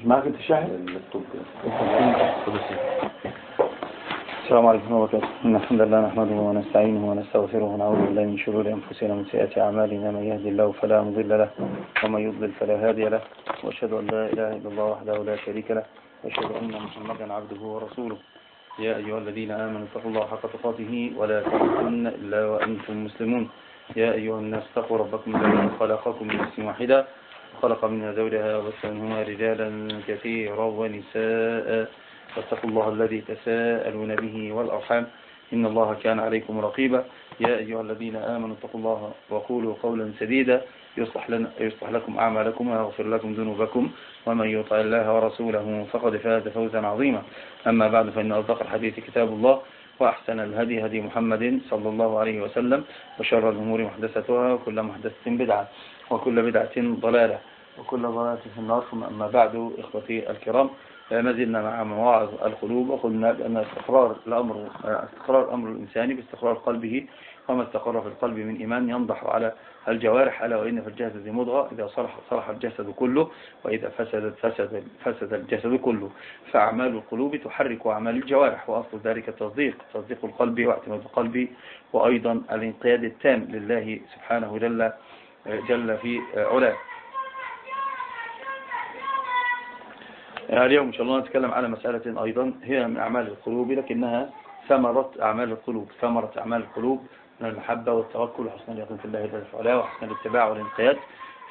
مش معاك أنت شاهد؟ السلام عليكم ورحمة الله وبركاته. إن الحمد لله نحمده ونستعينه ونستغفره ونعوذ بالله من شرور أنفسنا ومن سيئات أعمالنا. من يهدي الله فلا مضل له ومن يضلل فلا هادي له. وأشهد أن لا إله إلا الله وحده لا شريك له. وأشهد أن محمدا عبده ورسوله. يا أيها الذين آمنوا اتقوا الله حق تقاته ولا تموتن إلا وأنتم مسلمون. يا أيها الناس اتقوا ربكم الذي خلقكم من نفس واحدة خلق منها زوجها وبث منهما رجالا كثيرا ونساء. واتقوا الله الذي تساءلون به والأرحام. إن الله كان عليكم رقيبا. يا أيها الذين آمنوا اتقوا الله وقولوا قولا سديدا. يصلح, لنا يصلح لكم أعمالكم ويغفر لكم ذنوبكم. ومن يطع الله ورسوله فقد فاز فوزا عظيما. أما بعد فإن أصدق الحديث كتاب الله وأحسن الهدي هدي محمد صلى الله عليه وسلم. وشر الأمور محدثتها وكل محدثة بدعة وكل بدعة ضلالة. وكل ضلالة في النار ثم أما بعد إخوتي الكرام ما زلنا مع مواعظ القلوب وقلنا بأن استقرار الأمر استقرار الأمر الإنساني باستقرار قلبه وما استقر في القلب من إيمان ينضح على الجوارح ألا وإن في الجسد مضغة إذا صلح صلح الجسد كله وإذا فسدت فسد فسد الجسد كله. فأعمال القلوب تحرك أعمال الجوارح وأصل ذلك التصديق تصديق القلب واعتماد القلب وأيضا الانقياد التام لله سبحانه جل جل في علاه. اليوم إن شاء الله نتكلم على مسألة أيضا هي من أعمال القلوب لكنها ثمرة أعمال القلوب ثمرة أعمال القلوب من المحبة والتوكل وحسن اليقين في الله جل وحسن الاتباع والانقياد.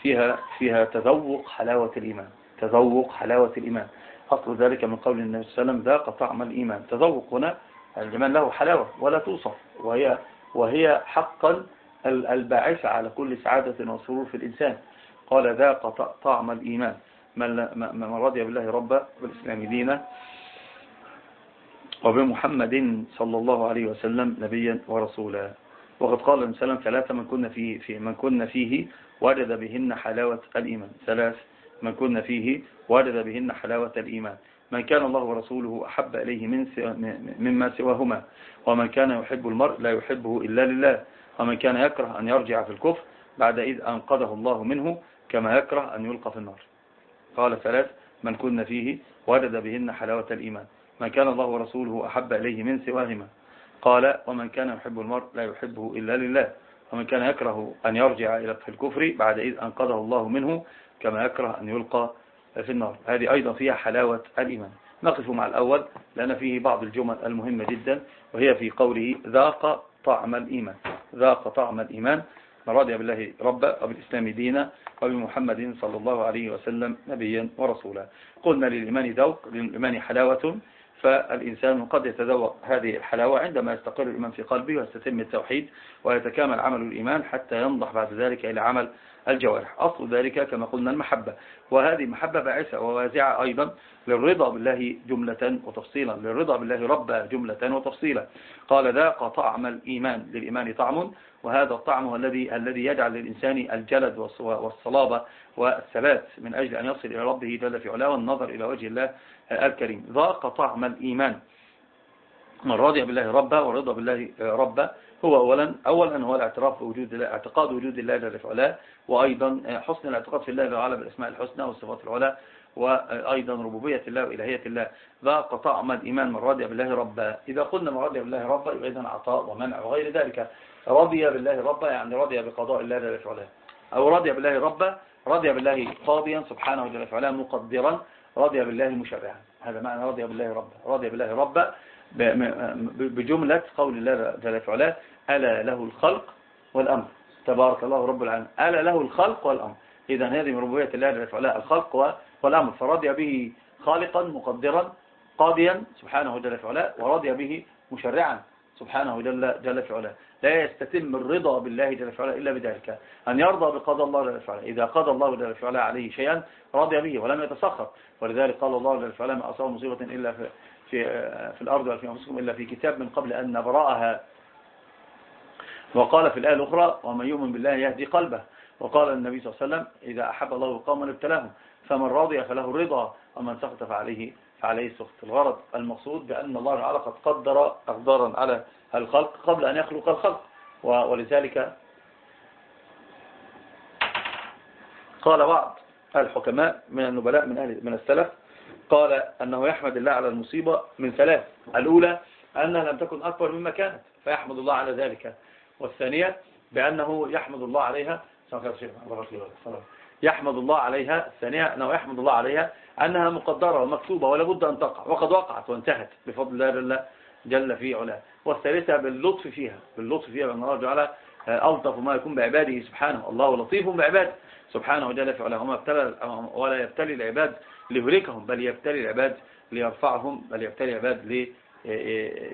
فيها فيها تذوق حلاوة الإيمان تذوق حلاوة الإيمان. أصل ذلك من قول النبي صلى الله عليه وسلم ذاق طعم الإيمان. تذوق هنا الإيمان له حلاوة ولا توصف وهي وهي حقا الباعثة على كل سعادة وسرور في الإنسان. قال ذاق طعم الإيمان. من رضي بالله ربا والإسلام دينا وبمحمد صلى الله عليه وسلم نبيا ورسولا. وقد قال النبي صلى ثلاثة من كنا فيه, في من كنا فيه وجد بهن حلاوة الإيمان. ثلاث من كنا فيه وجد بهن حلاوة الإيمان. من كان الله ورسوله أحب إليه من مما سواهما. ومن كان يحب المرء لا يحبه إلا لله. ومن كان يكره أن يرجع في الكفر بعد إذ أنقذه الله منه كما يكره أن يلقى في النار. قال ثلاث من كنا فيه وجد بهن حلاوة الإيمان. من كان الله ورسوله أحب إليه من سواهما. قال ومن كان يحب المرء لا يحبه إلا لله. ومن كان يكره أن يرجع إلى الكفر بعد إذ أنقذه الله منه كما يكره أن يلقى في النار. هذه أيضا فيها حلاوة الإيمان. نقف مع الأول. لأن فيه بعض الجمل المهمة جدا. وهي في قوله ذاق طعم الإيمان. ذاق طعم الإيمان. من رضي بالله ربا وبالإسلام دينا وبمحمد صلى الله عليه وسلم نبيا ورسولا. قلنا للإيمان ذوق للإيمان حلاوة فالإنسان قد يتذوق هذه الحلاوة عندما يستقر الإيمان في قلبه ويستتم التوحيد ويتكامل عمل الإيمان حتى ينضح بعد ذلك إلى عمل الجوارح. أصل ذلك كما قلنا المحبة. وهذه محبة باعثة ووازعة أيضا للرضا بالله جملة وتفصيلا. للرضا بالله ربا جملة وتفصيلا. قال ذاق طعم الإيمان. للإيمان طعم. وهذا الطعم هو الذي الذي يجعل للإنسان الجلد والصلابة والثبات من أجل أن يصل إلى ربه جل في علاه والنظر إلى وجه الله الكريم. ذاق طعم الإيمان. من رضي بالله ربا ورضا بالله ربا هو أولا أولا هو الاعتراف بوجود الله اعتقاد وجود الله جل في علاه وأيضا حسن الاعتقاد في الله تعالى بالأسماء الحسنى والصفات العلى وأيضا ربوبية الله وإلهية الله. ذاق طعم الإيمان من رضي بالله ربا. إذا قلنا من رضي بالله ربا يبقى عطاء ومنع وغير ذلك. رضي بالله ربا يعني رضي بقضاء الله جل في علاه. أو رضي بالله ربا رضي بالله قاضيا سبحانه جل في علاه مقدرا رضي بالله مشرعا. هذا معنى رضي بالله ربا. رضي بالله ربا بجملة قول الله جل في علاه ألا له الخلق والأمر. تبارك الله رب العالمين. ألا له الخلق والأمر. إذا هذه من ربوبية الله جل في علاه الخلق والأمر. فرضي به خالقا مقدرا قاضيا سبحانه جل في علاه ورضي به مشرعا سبحانه جل, جل في علاه لا يستتم الرضا بالله جل في علاه إلا بذلك. أن يرضى بقضاء الله جل في علاه إذا قضى الله جل في علاه عليه شيئا رضي به ولم يتسخط. ولذلك قال الله جل في علاه ما أصاب مصيبة إلا في, في, في الأرض ولا في أنفسكم إلا في كتاب من قبل أن نبرأها. وقال في الآية الأخرى ومن يؤمن بالله يهدي قلبه. وقال النبي صلى الله عليه وسلم إذا أحب الله قوما ابتلاهم فمن رضي فله الرضا ومن سخط فعليه فعليه السخط الغرض المقصود بأن الله تعالى قد قدر أقدارا على الخلق قبل أن يخلق الخلق ولذلك قال بعض الحكماء من النبلاء من أهل من السلف قال أنه يحمد الله على المصيبة من ثلاث. الأولى أنها لم تكن أكبر مما كانت فيحمد الله على ذلك. والثانية بأنه يحمد الله عليها يحمد الله عليها الثانية أنه يحمد الله عليها أنها مقدرة ومكتوبة ولا بد أن تقع وقد وقعت وانتهت بفضل الله جل في علاه. والثالثة باللطف فيها باللطف فيها بأن الله تعالى ألطف ما يكون بعباده سبحانه. الله لطيف بعباده. سبحانه وجل في علاه ولا يبتلي العباد ليهلكهم بل يبتلي العباد ليرفعهم بل يبتلي العباد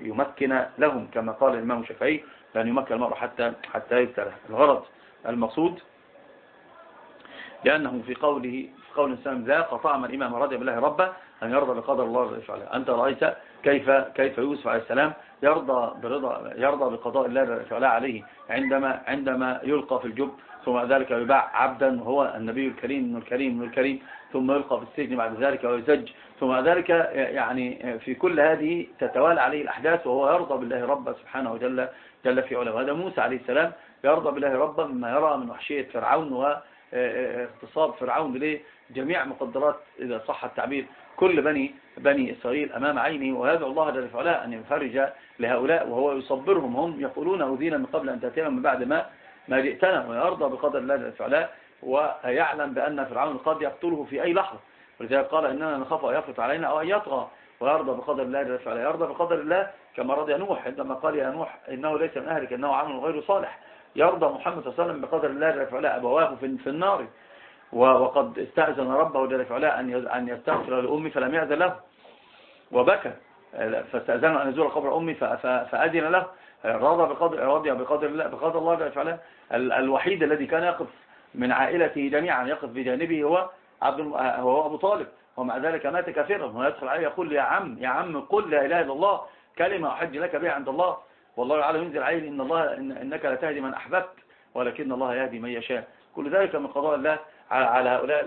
ليمكن لهم كما قال الإمام الشافعي لأن يمكن المرء حتى حتى يبتلى. الغرض المقصود لأنه في قوله في قول الإنسان ذاق طعم الإمام رضي بالله ربه أن يرضى بقدر الله يفعله أنت رأيت كيف كيف يوسف عليه السلام يرضى برضا يرضى بقضاء الله يفعله عليه عندما عندما يلقى في الجب ثم ذلك يباع عبدا هو النبي الكريم من الكريم من الكريم ثم يلقى في السجن بعد ذلك ويزج. ثم ذلك يعني في كل هذه تتوالى عليه الأحداث وهو يرضى بالله ربه سبحانه وجل جل في علاه وهذا موسى عليه السلام يرضى بالله ربه مما يرى من وحشية فرعون واغتصاب فرعون لجميع مقدرات إذا صح التعبير. كل بني بني إسرائيل أمام عينه ويدعو الله جل في علاه أن يفرج لهؤلاء وهو يصبرهم. هم يقولون أذينا من قبل أن تأتينا من بعد ما ما جئتنا ويرضى بقدر الله جل في علاه ويعلم بأن فرعون قد يقتله في أي لحظة. ولذلك قال إننا نخاف أن يفرط علينا أو أن يطغى ويرضى بقدر الله جل في علاه يرضى بقدر الله كما رضي نوح عندما قال يا نوح إنه ليس من أهلك إنه عمل غير صالح. يرضى محمد صلى الله عليه وسلم بقدر الله جل في علاه أبواه في النار. وقد استأذن ربه جل في علاه أن يستغفر لأمي فلم يأذن له وبكى. فاستأذن أن يزور قبر أمي فأذن له رضى بقدر رضي بقدر الله بقدر الله جل في علاه. الوحيد الذي كان يقف من عائلته جميعا يقف بجانبه هو عبد هو أبو طالب. ومع ذلك مات كافرا ويدخل عليه يقول يا عم يا عم قل لا إله إلا الله كلمة أحج لك بها عند الله. والله تعالى ينزل عليه إن الله إن إنك لا تهدي من أحببت ولكن الله يهدي من يشاء. كل ذلك من قضاء الله على هؤلاء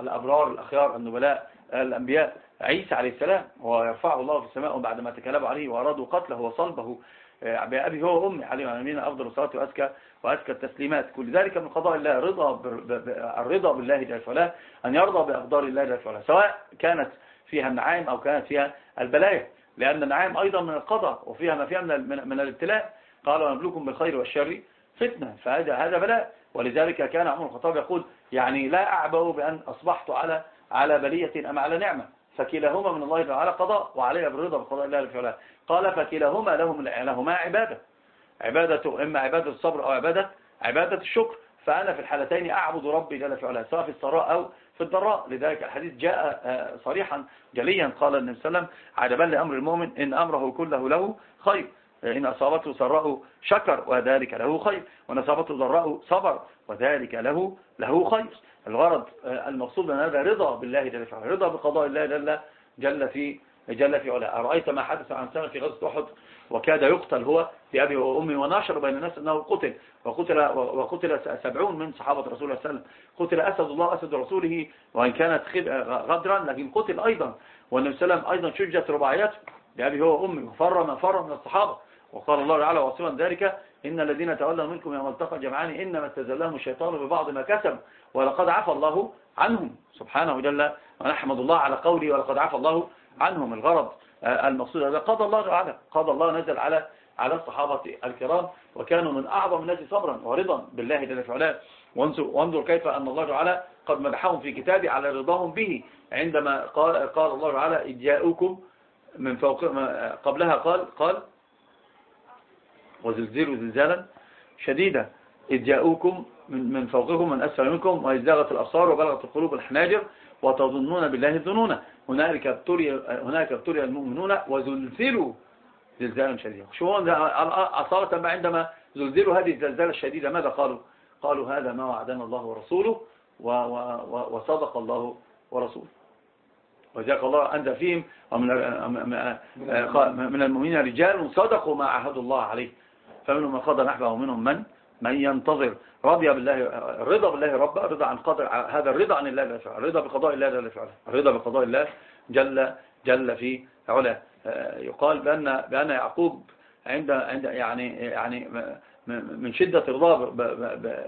الأبرار الأخيار النبلاء الأنبياء. عيسى عليه السلام ويرفعه الله في السماء بعد ما تكلموا عليه وأرادوا قتله وصلبه آه، بأبي هو وأمي عليه وعلمين أفضل الصلاة وأزكى وأزكى التسليمات. كل ذلك من قضاء الله رضا الرضا بالله جل وعلا أن يرضى بأقدار الله جل وعلا سواء كانت فيها النعائم أو كانت فيها البلايا. لأن النعائم أيضا من القضاء وفيها ما فيها من, من الابتلاء. قال ونبلوكم بالخير والشر فتنة. فهذا هذا بلاء. ولذلك كان عمر الخطاب يقول يعني لا أعبأ بأن أصبحت على على بلية أم على نعمة. فكلاهما من الله تعالى قضاء وعلي بالرضا بقضاء الله الفعلاء قال فكلاهما لهم لهما عبادة. عبادة إما عبادة الصبر أو عبادة عبادة الشكر. فأنا في الحالتين أعبد ربي جل في علاه سواء في السراء أو في الضراء. لذلك الحديث جاء آه، صريحا جليا. قال النبي صلى الله عليه وسلم عجبا لأمر المؤمن إن أمره كله له خير. إن أصابته سراء شكر وذلك له خير. وإن أصابته ضراء صبر وذلك له له خير. الغرض آه، المقصود من هذا رضا بالله جل في علاه رضا بقضاء الله جل, جل في جل في علاه. أرأيت ما حدث عن سنة في غزة أحد؟ وكاد يقتل هو في أبي وأمي ونشر بين الناس أنه قتل. وقتل, وقتل سبعون من صحابة رسول الله صلى الله عليه وسلم. قتل أسد الله أسد رسوله وإن كانت غدرا لكن قتل أيضا. والنبي صلى الله عليه وسلم أيضا شجت رباعياته لأبي هو وأمي وفر ما فر من الصحابة. وقال الله تعالى واصلا ذلك إن الذين تولوا منكم يوم التقى الجمعان إنما استزلهم الشيطان ببعض ما كسب ولقد عفى الله عنهم سبحانه جل ونحمد الله على قوله ولقد عفى الله عنهم. الغرض آه، المقصود هذا قضى الله تعالى. قضى الله نزل على على الصحابة الكرام وكانوا من أعظم الناس صبرا ورضا بالله جل وعلا. وانظر كيف أن الله تعالى قد مدحهم في كتابه على رضاهم به. عندما قال, قال الله تعالى إذ من فوق قبلها قال قال وزلزلوا زلزالا شديدا. إذ جاءوكم من, فوقكم من أسفل منكم وإذ زاغت الأبصار وبلغت القلوب الحناجر وتظنون بالله الظنون. هنالك ابتلي هناك ابتلي المؤمنون وزلزلوا زلزالا شديدا. شو أصالة عندما زلزلوا هذه الزلزال الشديدة؟ ماذا قالوا؟ قالوا هذا ما وعدنا الله ورسوله وصدق الله ورسوله. وذلك الله أنزل فيهم. من المؤمنين رجال صدقوا ما عهدوا الله عليه. فمنهم من قضى نحبه ومنهم من؟ من ينتظر رضي بالله الرضا بالله رب رضا عن قدر هذا الرضا عن الله جل وعلا الرضا بقضاء الله جل وعلا الرضا بقضاء الله جل جل في علا يقال بأن بأن يعقوب عند عند يعني يعني من شدة رضاه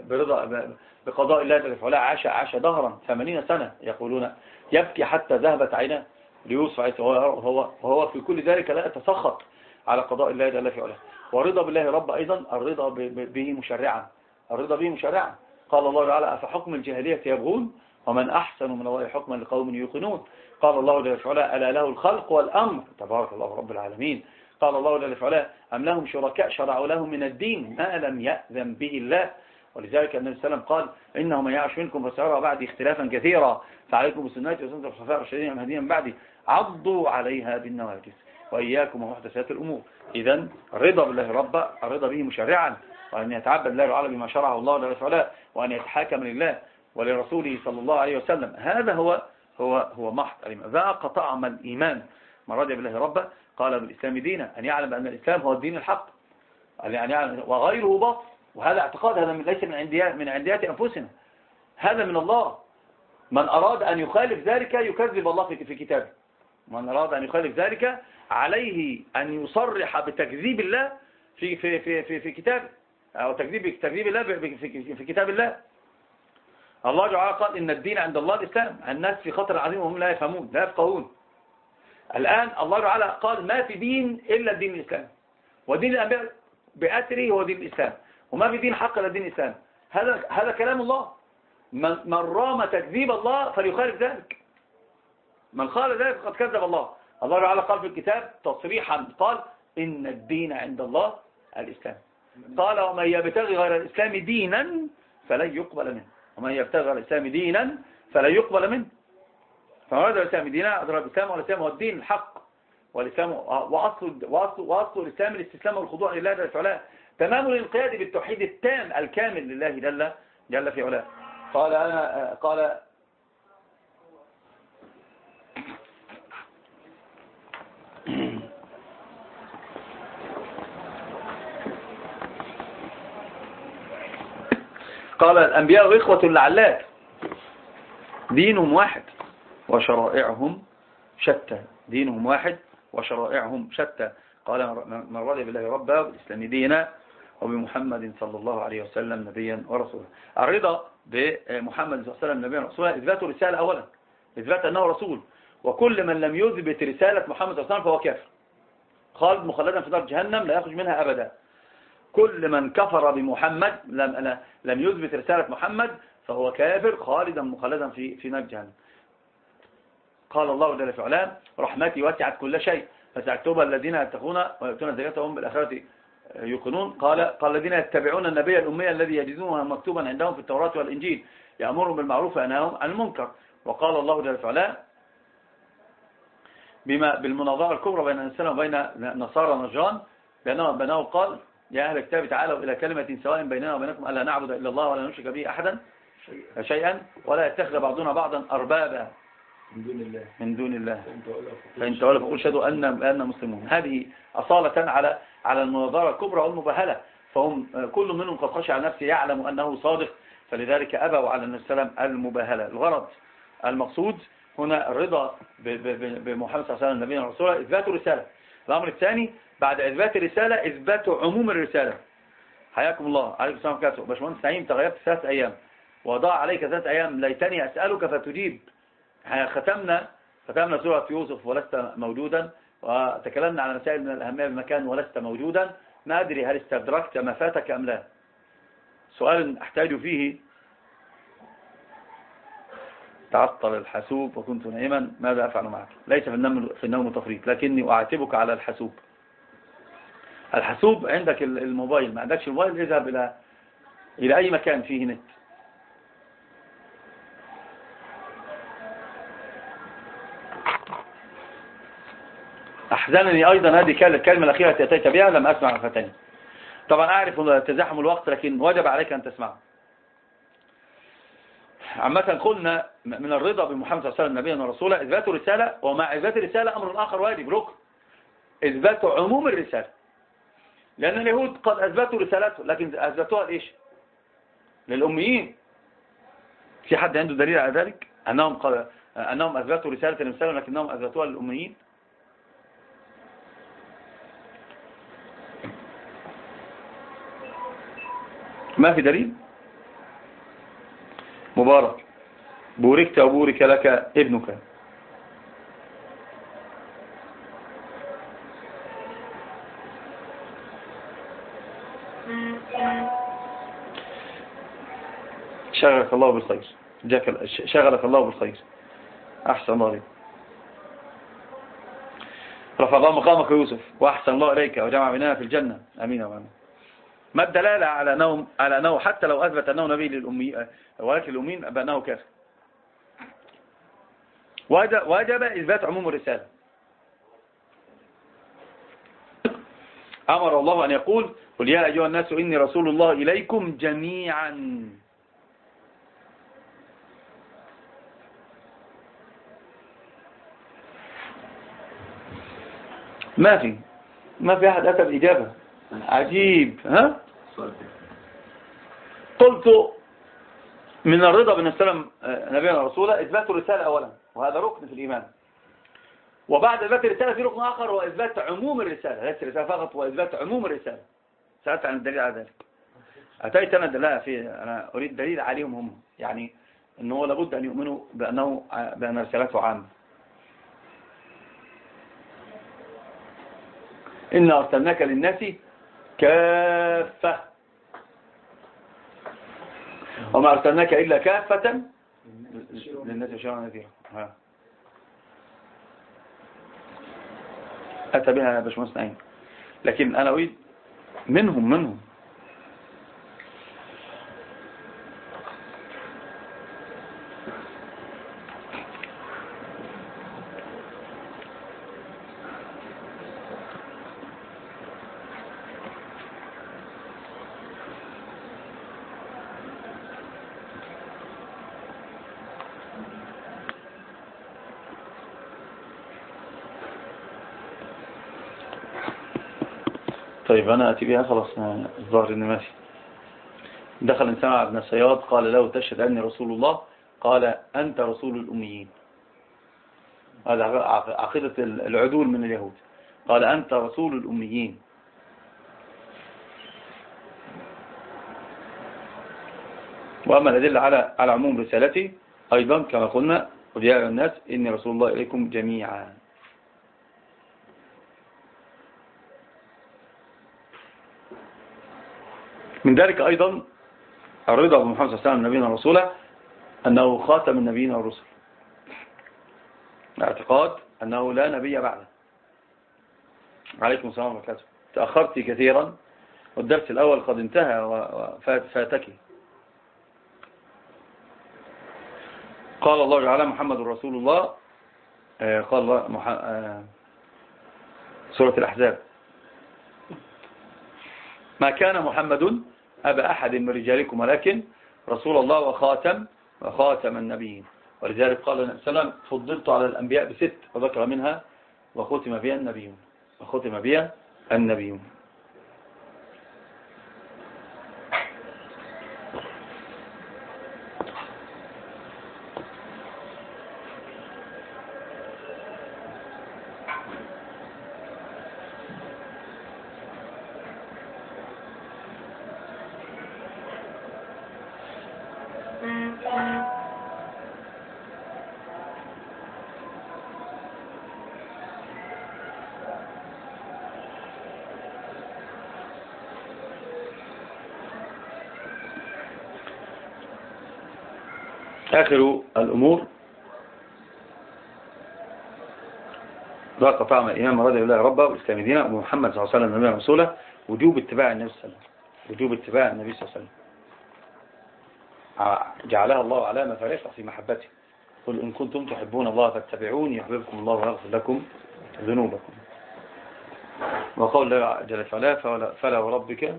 برضا بقضاء الله جل وعلا عاش عاش دهرا ثمانين سنة يقولون. يبكي حتى ذهبت عيناه ليوسف وهو, وهو في كل ذلك لا يتسخط على قضاء الله جل وعلا ورضا بالله رب أيضا الرضا به مشرعا. الرضا به مشرعا. قال الله تعالى أفحكم الجاهلية يبغون؟ ومن أحسن من الله حكما لقوم يوقنون. قال الله جل وعلا ألا له الخلق والأمر؟ تبارك الله رب العالمين. قال الله جل وعلا أم لهم شركاء شرعوا لهم من الدين ما لم يأذن به الله؟ ولذلك النبي صلى الله عليه وسلم قال إنه من يعش منكم فسيرى بعد اختلافا كثيرا. فعليكم بسنتي وسنة الخلفاء الراشدين المهديين بعدي. عضوا عليها بالنواجس وإياكم ومحدثات الأمور. إذا الرضا بالله ربا الرضا به مشرعا وأن يتعبد الله تعالى بما شرعه الله وعلا وأن يتحاكم لله ولرسوله صلى الله عليه وسلم. هذا هو هو هو محض. الإيمان ذاق طعم الإيمان. من رضي بالله ربا قال بالإسلام دينا. أن يعلم أن الإسلام هو الدين الحق. يعني وغيره باطل. وهذا اعتقاد هذا من ليس من عنديات من عنديات أنفسنا. هذا من الله. من أراد أن يخالف ذلك يكذب الله في كتابه. من أراد أن يخالف ذلك عليه أن يصرح بتكذيب الله في في في في, في كتابه أو تكذيب تكذيب الله في, في كتاب الله. الله تعالى قال إن الدين عند الله الإسلام. الناس في خطر عظيم وهم لا يفهمون لا يفقهون. الآن الله تعالى قال ما في دين إلا الدين الإسلام. ودين الأنبياء بأثره هو دين الإسلام. وما في دين حق إلا دين الإسلام. هذا هذا كلام الله. من, من رام تكذيب الله فليخالف ذلك. من قال ذلك فقد كذب الله. الله تعالى قال في الكتاب تصريحا قال إن الدين عند الله الإسلام. قال ومن يبتغي غير الإسلام دينا فلن يقبل منه. ومن يبتغي غير الإسلام دينا فلن يقبل منه. فمراد الإسلام دينا؟ أدرى الإسلام والإسلام هو الدين الحق. والإسلام وأصل, وأصل, وأصل الإسلام الاستسلام والخضوع لله جل في علاه تمام الانقياد بالتوحيد التام الكامل لله جل جل في علاه. قال أنا قال قال الأنبياء إخوة لعلات دينهم واحد وشرائعهم شتى. دينهم واحد وشرائعهم شتى. قال من رضي بالله ربا والإسلام دينا وبمحمد صلى الله عليه وسلم نبيا ورسولا. الرضا بمحمد صلى الله عليه وسلم نبيا ورسولا. إثبات رسالة أولا. إثبات أنه رسول. وكل من لم يثبت رسالة محمد صلى الله عليه وسلم فهو كافر. خالد مخلدا في دار جهنم لا يخرج منها أبدا. كل من كفر بمحمد لم, لم يثبت رسالة محمد فهو كافر خالدا مخلدا في في نار جهنم. قال الله جل في علام رحمتي وسعت كل شيء فسأكتب الذين يتقون ويؤتون الزكاة وهم بالآخرة يوقنون. قال قال الذين يتبعون النبي الأمي الذي يجدونه مكتوبا عندهم في التوراة والإنجيل يأمرهم بالمعروف وينهاهم عن المنكر. وقال الله جل في علام بما بالمناظرة الكبرى بين الإنسان وبين نصارى نجران بأنه, بأنه قال يا أهل الكتاب تعالوا إلى كلمة سواء بيننا وبينكم ألا نعبد إلا الله ولا نشرك به أحدا شيئا. ولا يتخذ بعضنا بعضا أربابا. من دون الله. من دون الله. فإن تولوا فقول شهدوا أن أن مسلمون هذه أصالة على على المناظرة الكبرى والمباهلة فهم كل منهم قد خشع نفسه يعلم أنه صادق. فلذلك أبوا على النبي صلى الله عليه وسلم المباهلة الغرض المقصود هنا الرضا بمحمد صلى الله عليه وسلم النبي ورسوله إثبات الرسالة. الأمر الثاني بعد إثبات الرسالة إثبات عموم الرسالة. حياكم الله. عليكم السلام عليكم باشمهندس نعيم تغيبت ثلاث أيام. وضاع عليك ثلاث أيام. ليتني أسألك فتجيب. ختمنا ختمنا سورة يوسف ولست موجودا. وتكلمنا على مسائل من الأهمية بمكان ولست موجودا. ما أدري هل استدركت ما فاتك أم لا. سؤال أحتاج فيه. تعطل الحاسوب وكنت نائما. ماذا أفعل معك؟ ليس في النوم, في النوم تفريط. لكني أعاتبك على الحاسوب. الحاسوب عندك الموبايل ما عندكش الموبايل اذهب إلى إلى أي مكان فيه نت. أحزنني أيضا هذه الكلمة الأخيرة التي أتيت بها لم أسمع فتاني طبعا أعرف تزاحم الوقت لكن وجب عليك أن تسمع عامة قلنا من الرضا بمحمد صلى الله عليه وسلم نبيا ورسولا إثبات الرسالة ومع إثبات الرسالة أمر آخر واجب ركن إثبات عموم الرسالة. لأن اليهود قد أثبتوا رسالته لكن أثبتوها لإيش؟ للأميين. في حد عنده دليل على ذلك؟ أنهم, قد أنهم أثبتوا رسالة الرسالة لكنهم أثبتوها للأميين؟ ما في دليل؟ مبارك. بوركت وبورك لك ابنك. شغلك الله بالخير. شغلك الله بالخير. أحسن الله رفع الله مقامك يوسف وأحسن الله إليك وجمع بيننا في الجنة. أمين وأمين ما الدلالة على أنه, على أنه حتى لو أثبت أنه نبي للأمي ولكن الأمين بأنه كافر. وجب إثبات عموم الرسالة. أمر الله أن يقول قل يا أيها الناس إني رسول الله إليكم جميعا. ما في. ما في أحد أتى بإجابة عجيب ها؟ قلت من الرضا بن السلام آه، نبينا رسوله إثبات الرسالة أولا وهذا ركن في الإيمان. وبعد إثبات الرسالة في ركن آخر هو إثبات عموم الرسالة ليس الرسالة فقط هو إثبات عموم الرسالة. سألت عن الدليل على ذلك. أتيت أنا لا في أنا أريد دليل عليهم هم. يعني أنه لابد أن يؤمنوا بأنه بأن رسالته عامة. إن أرسلناك للناس كافة. وما أرسلناك إلا كافة. للناس بشرا نذيرا أتى بها باشمهندس نعيم. لكن أنا أريد منهم منهم. طيب أنا أتي بها خلاص الظاهر إني ماشي. دخل إنسان على ابن السياد قال له تشهد أني رسول الله. قال أنت رسول الأميين. هذا عقيدة العدول من اليهود. قال أنت رسول الأميين. وأما الأدلة على على عموم رسالتي أيضا كما قلنا قل يا الناس إني رسول الله إليكم جميعا. من ذلك أيضا الرضا بمحمد صلى الله عليه وسلم نبينا ورسوله أنه خاتم النبيين والرسل. اعتقاد أنه لا نبي بعده. عليكم السلام وبركاته تأخرت كثيرا والدرس الأول قد انتهى وفاتك قال الله تعالى محمد رسول الله آه، قال الله آه، سورة الأحزاب. ما كان محمد أبا أحد من رجالكم ولكن رسول الله وخاتم وخاتم النبيين. ولذلك قال النبي صلى الله عليه وسلم فضلت على الأنبياء بست وذكر منها وختم بها النبيون وختم بها النبيون. آخر الأمور. ذاق طعم الإمام رضي الله ربه والإسلام دينا ومحمد صلى الله عليه وسلم نبي رسوله وجوب اتباع النبي صلى الله عليه وسلم. وجوب اتباع النبي صلى الله عليه وسلم. جعلها الله علامة فريقة في محبته. قل إن كنتم تحبون الله فاتبعون يحببكم الله ويغفر لكم ذنوبكم. وقول الله جل وعلا فلا وربك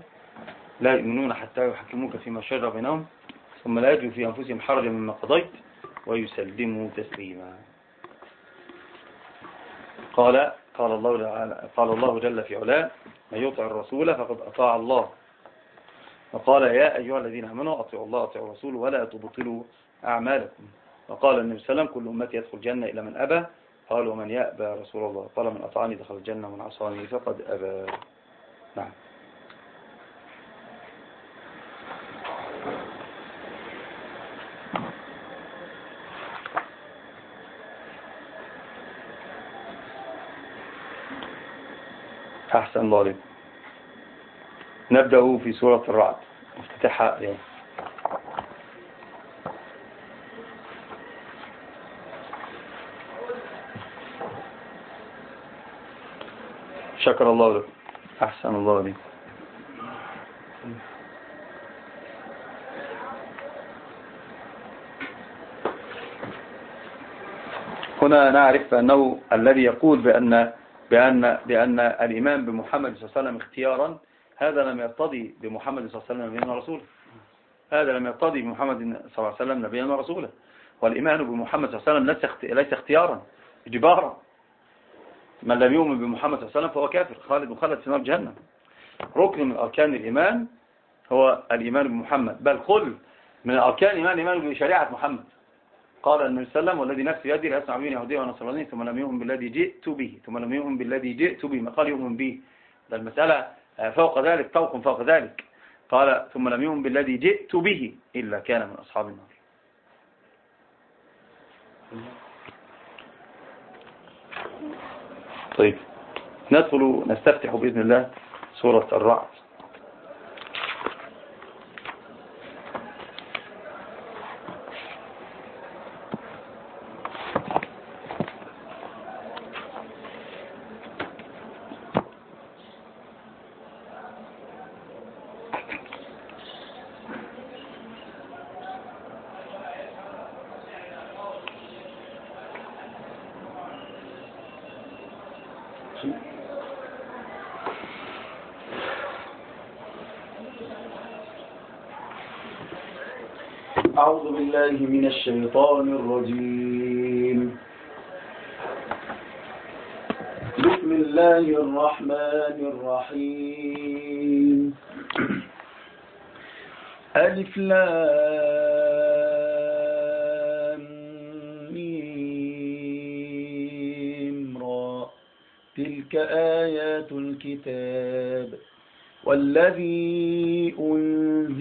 لا يؤمنون حتى يحكموك فيما شر بينهم. ثم لا يجوا في أنفسهم حرجا مما قضيت ويسلموا تسليما. قال قال الله قال الله جل في علاه من يطع الرسول فقد أطاع الله. وقال يا أيها الذين آمنوا أطيعوا الله أطيعوا الرسول ولا تبطلوا أعمالكم. وقال النبي صلى الله عليه وسلم كل أمتي يدخل الجنة إلى من أبى. قال ومن يأبى رسول الله؟ قال من أطعني دخل الجنة ومن عصاني فقد أبى. نعم. أحسن الله عليك نبدأ في سورة الرعد. افتتحها اليوم شكر الله لك أحسن الله عليك هنا نعرف أنه الذي يقول بأن بأن بأن الإيمان بمحمد صلى الله عليه وسلم اختيارا هذا لم يرتضي بمحمد صلى الله عليه وسلم نبيا ورسولا هذا لم يرتضي بمحمد صلى الله عليه وسلم نبيا ورسولا والإيمان بمحمد صلى الله عليه وسلم ليس اختيارا اجبارا. من لم يؤمن بمحمد صلى الله عليه وسلم فهو كافر خالد مخلد في نار جهنم. ركن من أركان الإيمان هو الإيمان بمحمد. بل قل من أركان الإيمان الإيمان بشريعة محمد. قال النبي صلى الله عليه وسلم والذي نفسي يدي لا يسمع بين يهودية ونصرانية ثم لم يؤمن بالذي جئت به ثم لم يؤمن بالذي جئت به. ما قال يؤمن به؟ ده المسألة فوق ذلك طوق فوق ذلك. قال ثم لم يؤمن بالذي جئت به إلا كان من أصحاب النار. طيب ندخل نستفتح بإذن الله سورة الرعد أعوذ بالله من الشيطان الرجيم. بسم الله الرحمن الرحيم. ألف لام ميم را. تلك آيات الكتاب والذي أنزل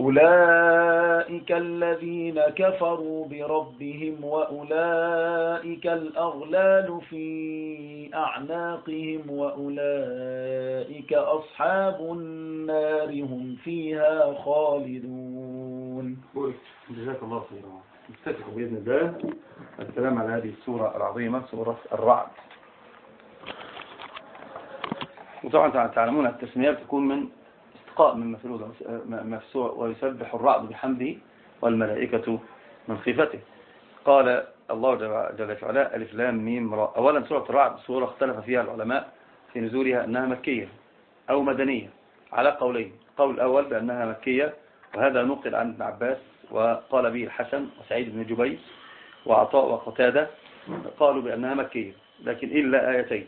أولئك الذين كفروا بربهم وأولئك الأغلال في أعناقهم وأولئك أصحاب النار هم فيها خالدون. جزاك الله خيرا. نفتتح بإذن الله. الكلام على هذه السورة العظيمة سورة الرعد. وطبعا تعلمون التسميات تكون من استقاء من مفسوع ويسبح الرعد بحمده والملائكة من خيفته. قال الله جل وعلا ألف لام ميم راء أولا سورة الرعد سورة اختلف فيها العلماء في نزولها أنها مكية أو مدنية على قولين. قول الأول بأنها مكية وهذا نقل عن ابن عباس وقال به الحسن وسعيد بن جبير وعطاء وقتادة قالوا بأنها مكية لكن إلا آيتين.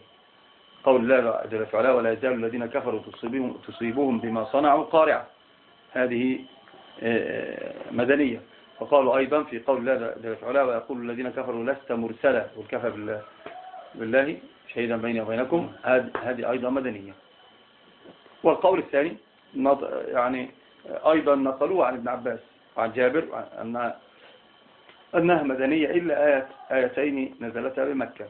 قول الله جل وعلا ولا يزال الذين كفروا تصيبهم, تصيبهم بما صنعوا قارعة. هذه آه، مدنية. وقالوا أيضا في قول الله جل وعلا ويقول الذين كفروا لست مرسلا والكفى بالله, بالله شهيدا بيني وبينكم. هذه أيضا مدنية. والقول الثاني يعني أيضا نقلوه عن ابن عباس وعن جابر أن أنها مدنية إلا آية آيتين نزلتا بمكة.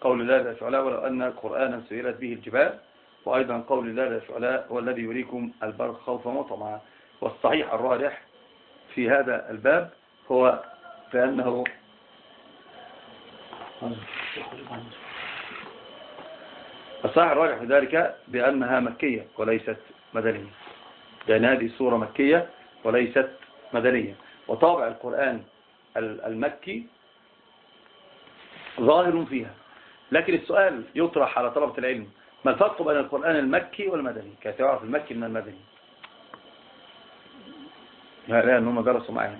قول الله جل وعلا ولو أن قرآنا سيرت به الجبال وأيضا قول الله جل وعلا هو الذي يريكم البرق خوفا وطمعا. والصحيح الراجح في هذا الباب هو بأنه الصحيح الراجح في ذلك بأنها مكية وليست مدنية. لأن هذه سورة مكية وليست مدنية. وطابع القرآن المكي ظاهر فيها. لكن السؤال يطرح على طلبة العلم ما الفرق بين القرآن المكي والمدني؟ كي تعرف المكي من المدني. لا أنهم درسوا معي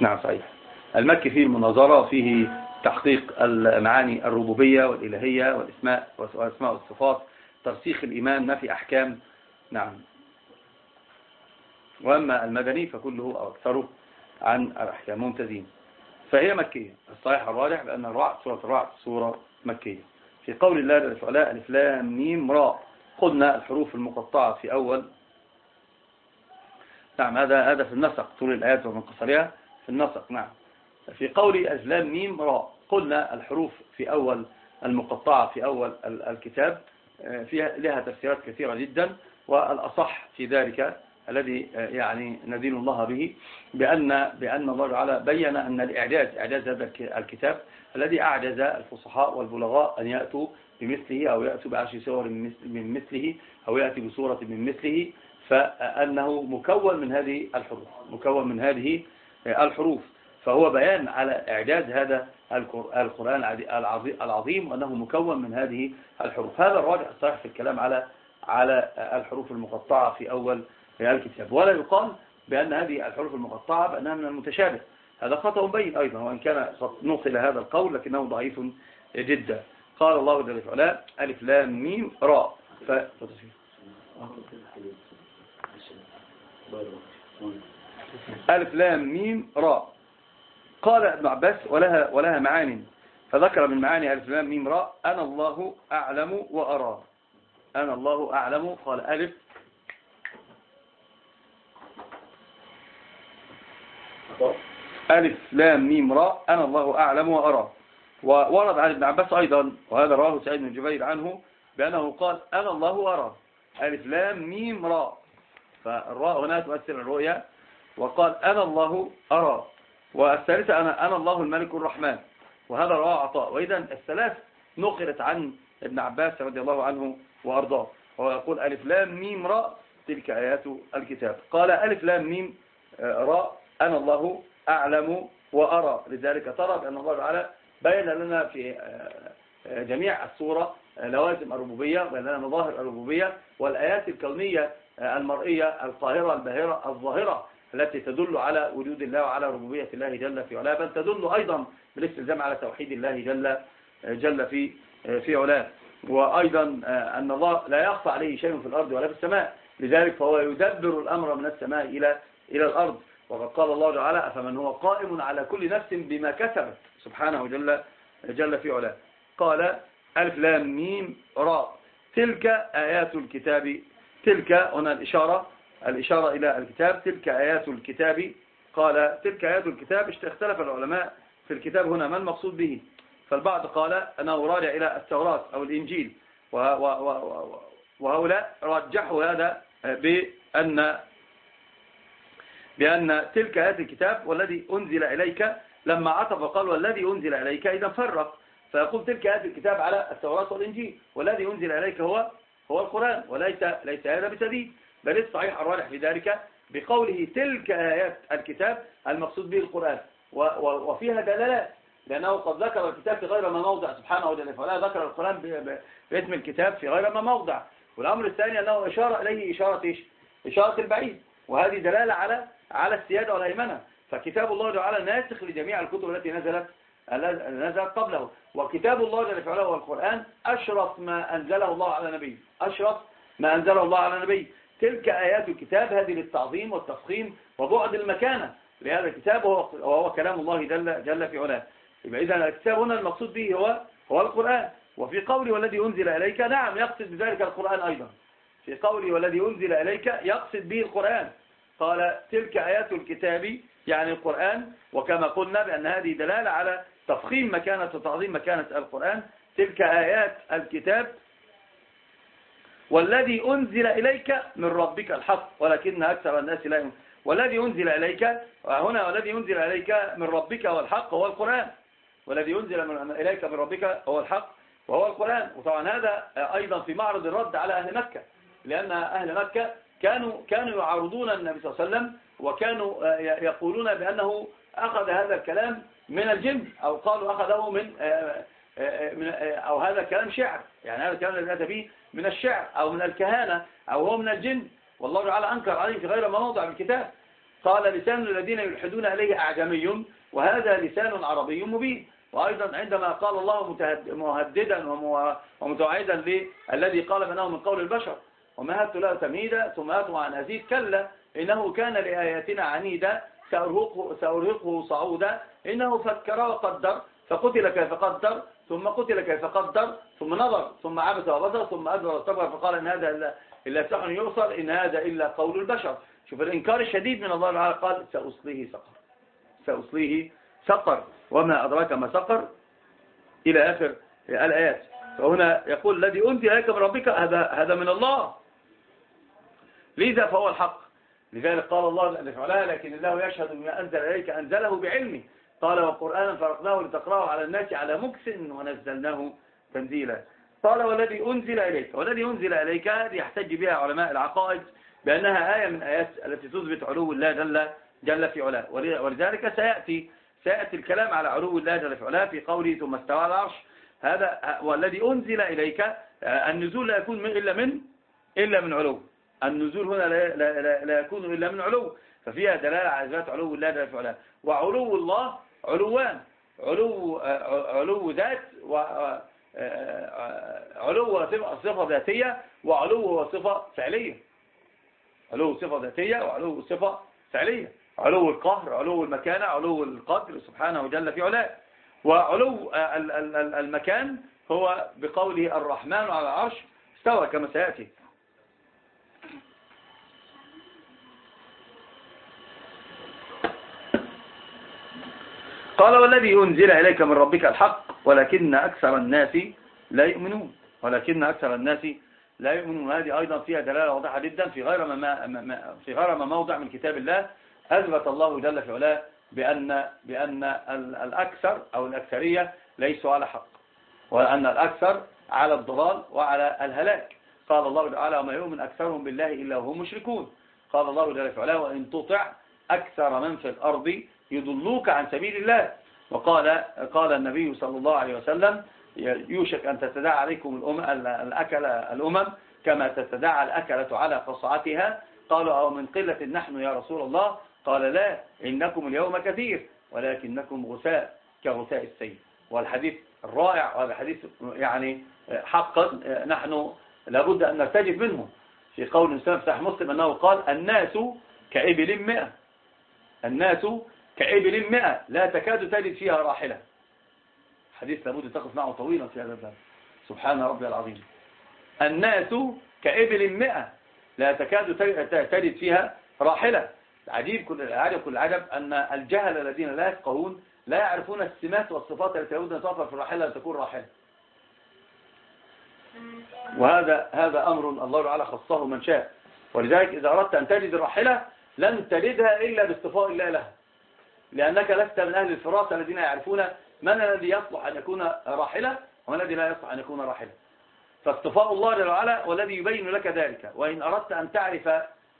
نعم صحيح. المكي فيه المناظرة فيه تحقيق المعاني الربوبية والإلهية والإسماء والأسماء والصفات ترسيخ الإيمان ما في أحكام. نعم. وأما المدني فكله أو أكثره عن الأحكام. ممتازين. فهي مكية. الصحيح الراجح بأن الرعد سورة الرعد سورة مكية. في قول الله للفعلاء الإفلام ميم راء. قلنا الحروف المقطعة في أول. نعم هذا هذا في النسق طول الآيات ومن قصرها. النسق نعم. في قول أزلام ميم راء قلنا الحروف في أول المقطعة في أول الكتاب آه، فيها لها تفسيرات كثيرة جدا والأصح في ذلك الذي آه، يعني ندين الله به بأن, بأن الله تعالى بين أن الإعجاز إعجاز هذا الكتاب الذي أعجز الفصحاء والبلغاء أن يأتوا بمثله أو يأتوا بعشر سور من مثله أو يأتي بصورة من مثله فأنه مكون من هذه الحروف مكون من هذه الحروف. فهو بيان على إعجاز هذا القرآن العظيم وأنه مكون من هذه الحروف. هذا الراجع الصحيح في الكلام على على الحروف المقطعة في أول الكتاب. ولا يقال بأن هذه الحروف المقطعة بأنها من المتشابه. هذا خطأ بين أيضا وإن كان نقل هذا القول لكنه ضعيف جدا. قال الله جل وعلا ألف لام ميم راء ف... ألف لام ميم راء. قال ابن عباس ولها, ولها معاني فذكر من معاني ألف لام ميم راء. أنا الله أعلم وأرى. أنا الله أعلم. قال ألف. ألف لام ميم راء. أنا الله أعلم وأرى. وورد عن ابن عباس أيضا وهذا رواه سعيد بن جبير عنه بأنه قال أنا الله أرى. ألف لام ميم راء. فالراء هنا تؤثر الرؤيا. وقال أنا الله أرى والثالثة أنا, أنا الله الملك الرحمن. وهذا رواه عطاء. وإذا الثلاث نقلت عن ابن عباس رضي الله عنه وأرضاه. وهو يقول ألف لام ميم راء تلك آيات الكتاب. قال ألف لام ميم آه، راء أنا الله أعلم وأرى. لذلك ترى بأن الله تعالى بين لنا في آه، آه، جميع الصورة لوازم الربوبية بين لنا مظاهر الربوبية والآيات الكونية المرئية القاهرة الباهرة الظاهرة. التي تدل على وجود الله وعلى ربوبية الله جل في علاه بل تدل أيضا بالاستلزام على توحيد الله جل جل في في علاه. وأيضا أن الله لا يخفى عليه شيء في الأرض ولا في السماء. لذلك فهو يدبر الأمر من السماء إلى إلى الأرض. وقد قال الله تعالى أفمن هو قائم على كل نفس بما كسبت سبحانه جل جل في علاه. قال ألف لام ميم راء. تلك آيات الكتاب تلك هنا الإشارة الإشارة إلى الكتاب تلك آيات الكتاب. قال تلك آيات الكتاب اختلف العلماء في الكتاب هنا ما المقصود به. فالبعض قال أنه راجع إلى التوراة أو الإنجيل. وهؤلاء رجحوا هذا بأن بأن تلك آيات الكتاب والذي أنزل إليك لما عطف قال والذي أنزل إليك إذا فرق. فيقول تلك آيات الكتاب على التوراة والإنجيل. والذي أنزل إليك هو هو القرآن وليس ليس هذا بسديد بل الصحيح الراجح في ذلك بقوله تلك آيات الكتاب المقصود به القرآن. وفيها دلالات لأنه قد ذكر الكتاب في غير ما موضع سبحانه وتعالى فلا ذكر القرآن باسم الكتاب في غير ما موضع. والأمر الثاني أنه إشارة إليه إشارة إيش؟ إشارة البعيد. وهذه دلالة على على السيادة والهيمنة فكتاب الله تعالى ناسخ لجميع الكتب التي نزلت نزلت قبله. وكتاب الله جل وعلا هو القرآن أشرف ما أنزله الله على نبيه. أشرف ما أنزله الله على نبيه. تلك آيات الكتاب هذه للتعظيم والتفخيم وبعد المكانة. لهذا الكتاب وهو كلام الله جل, جل في علاه. يبقى إذا الكتاب هنا المقصود به هو هو القرآن. وفي قوله والذي أنزل إليك نعم يقصد بذلك القرآن أيضا. في قوله والذي أنزل إليك يقصد به القرآن. قال تلك آيات الكتاب يعني القرآن. وكما قلنا بأن هذه دلالة على تفخيم مكانة وتعظيم مكانة القرآن. تلك آيات الكتاب والذي أنزل إليك من ربك الحق ولكن أكثر الناس لا يؤمنون والذي أنزل إليك هنا والذي أنزل إليك من ربك هو الحق هو القرآن. والذي أنزل من إليك من ربك هو الحق وهو القرآن. وطبعا هذا أيضا في معرض الرد على أهل مكة لأن أهل مكة كانوا كانوا يعارضون النبي صلى الله عليه وسلم وكانوا يقولون بأنه أخذ هذا الكلام من الجن أو قالوا أخذه من أو هذا الكلام شعر. يعني هذا الكلام الذي أتى به من الشعر أو من الكهانة أو هو من الجن. والله تعالى أنكر عليه في غير ما موضع من الكتاب. قال لسان الذين يلحدون عليه أعجمي وهذا لسان عربي مبين. وأيضا عندما قال الله مهددا ومتوعدا للذي قال منه من قول البشر. ومهدت له تمهيدا ثم أتوا عن أزيد. كلا إنه كان لآياتنا عنيدا. سأرهقه, سأرهقه صعودا. إنه فكر وقدر. فقتل كيف قدر. ثم قتل كيف قدر ثم نظر ثم عبس وبصر ثم أدبر واستكبر فقال إن هذا إلا سحر يبصر إن هذا إلا قول البشر. شوف الإنكار الشديد من الله تعالى قال سأصليه سقر. سأصليه سقر. وما أدراك ما سقر؟ إلى آخر الآيات. فهنا يقول الذي أنزل إليك من ربك هذا هذا من الله. لذا فهو الحق؟ لذلك قال الله لكن الله يشهد بما أنزل إليك أنزله بعلمه. قال وقرآنا فرقناه لتقرأه على الناس على مكس ونزلناه تنزيلا. قال والذي أنزل إليك والذي أنزل إليك يحتج بها علماء العقائد بأنها آية من آيات التي تثبت علو الله جل, جل في علاه. ولذلك سيأتي سيأتي الكلام على علو الله جل في علاه في قوله ثم استوى العرش. هذا والذي أنزل إليك النزول لا يكون من إلا من إلا من علو. النزول هنا لا, لا, لا, لا يكون إلا من علو. ففيها دلالة على ذات علو الله جل في علاه. وعلو الله علوان علو علو ذات و علو صفة ذاتية وعلو صفة فعلية. علو صفة ذاتية وعلو صفة فعلية. علو القهر علو المكانة علو القدر سبحانه وجل في علاه. وعلو المكان هو بقوله الرحمن على العرش استوى كما سيأتي. قال والذي أنزل إليك من ربك الحق ولكن أكثر الناس لا يؤمنون. ولكن أكثر الناس لا يؤمنون. هذه أيضا فيها دلالة واضحة جدا في غير ما, في غير ما موضع من كتاب الله. أثبت الله جل في علاه بأن, بأن الأكثر أو الأكثرية ليسوا على حق وأن الأكثر على الضلال وعلى الهلاك. قال الله تعالى وما يؤمن أكثرهم بالله إلا وهم مشركون. قال الله جل في علاه وإن تطع أكثر من في الأرض يضلوك عن سبيل الله. وقال قال النبي صلى الله عليه وسلم يوشك أن تتداعى عليكم الأكل الأمم كما تتداعى الأكلة على قصعتها قالوا أو من قلة نحن يا رسول الله؟ قال لا إنكم اليوم كثير ولكنكم غثاء كغثاء السيل. والحديث الرائع وهذا حديث يعني حقا نحن لابد أن نرتجف منه. في قول الإنسان فتح مسلم أنه قال الناس كإبل مئة. الناس كإبل مئة لا تكاد تجد فيها راحلة. حديث لابد تقف معه طويلا في هذا الباب. سبحان ربي العظيم. الناس كإبل مئة لا تكاد تجد فيها راحلة. عجيب كل العجب كل العجب أن الجهل الذين لا يفقهون لا يعرفون السمات والصفات التي لابد أن توفر في الراحلة أن تكون راحلة. وهذا هذا أمر الله تعالى خصه من شاء. ولذلك إذا أردت أن تجد الراحلة لن تجدها إلا باصطفاء الله لها. لأنك لست من أهل الفراسة الذين يعرفون من الذي يصلح أن يكون راحلة ومن الذي لا يصلح أن يكون راحلة فاصطفاء الله جل وعلا والذي يبين لك ذلك. وإن أردت أن تعرف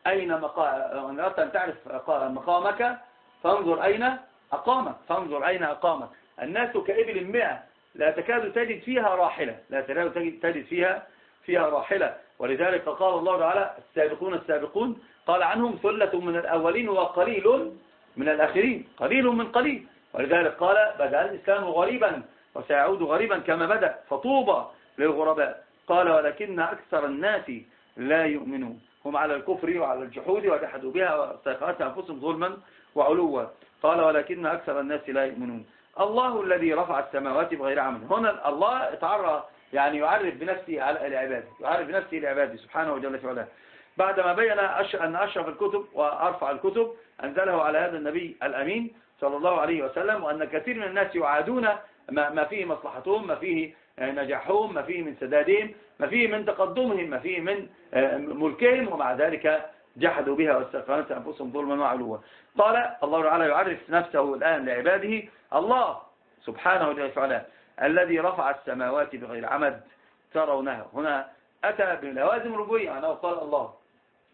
أين مقام أردت أن تعرف مقامك فانظر أين أقامك. فانظر أين أقامك. الناس كإبل المئة لا تكاد تجد فيها راحلة لا تكاد تجد فيها فيها راحلة ولذلك قال الله تعالى السابقون السابقون قال عنهم ثلة من الأولين وقليل من الآخرين قليل من قليل. ولذلك قال بدأ الإسلام غريبا وسيعود غريبا كما بدأ فطوبى للغرباء. قال ولكن أكثر الناس لا يؤمنون. هم على الكفر وعلى الجحود وجحدوا بها واستيقظت أنفسهم ظلما وعلوا. قال ولكن أكثر الناس لا يؤمنون. الله الذي رفع السماوات بغير عمل. هنا الله تعرى يعني يعرف بنفسه على العباد يعرف بنفسه لعباده سبحانه وجل وعلا بعدما بين أن أشرف الكتب وأرفع الكتب أنزله على هذا النبي الأمين صلى الله عليه وسلم وأن كثير من الناس يعادون ما فيه مصلحتهم ما فيه نجاحهم ما فيه من سدادهم ما فيه من تقدمهم ما فيه من آه، ملكهم ومع ذلك جحدوا بها واستقامت أنفسهم ظلما وعلوا. قال الله تعالى يعرف نفسه الآن لعباده الله سبحانه وتعالى الذي رفع السماوات بغير عمد ترونها هنا أتى بلوازم ربوية أنه قال الله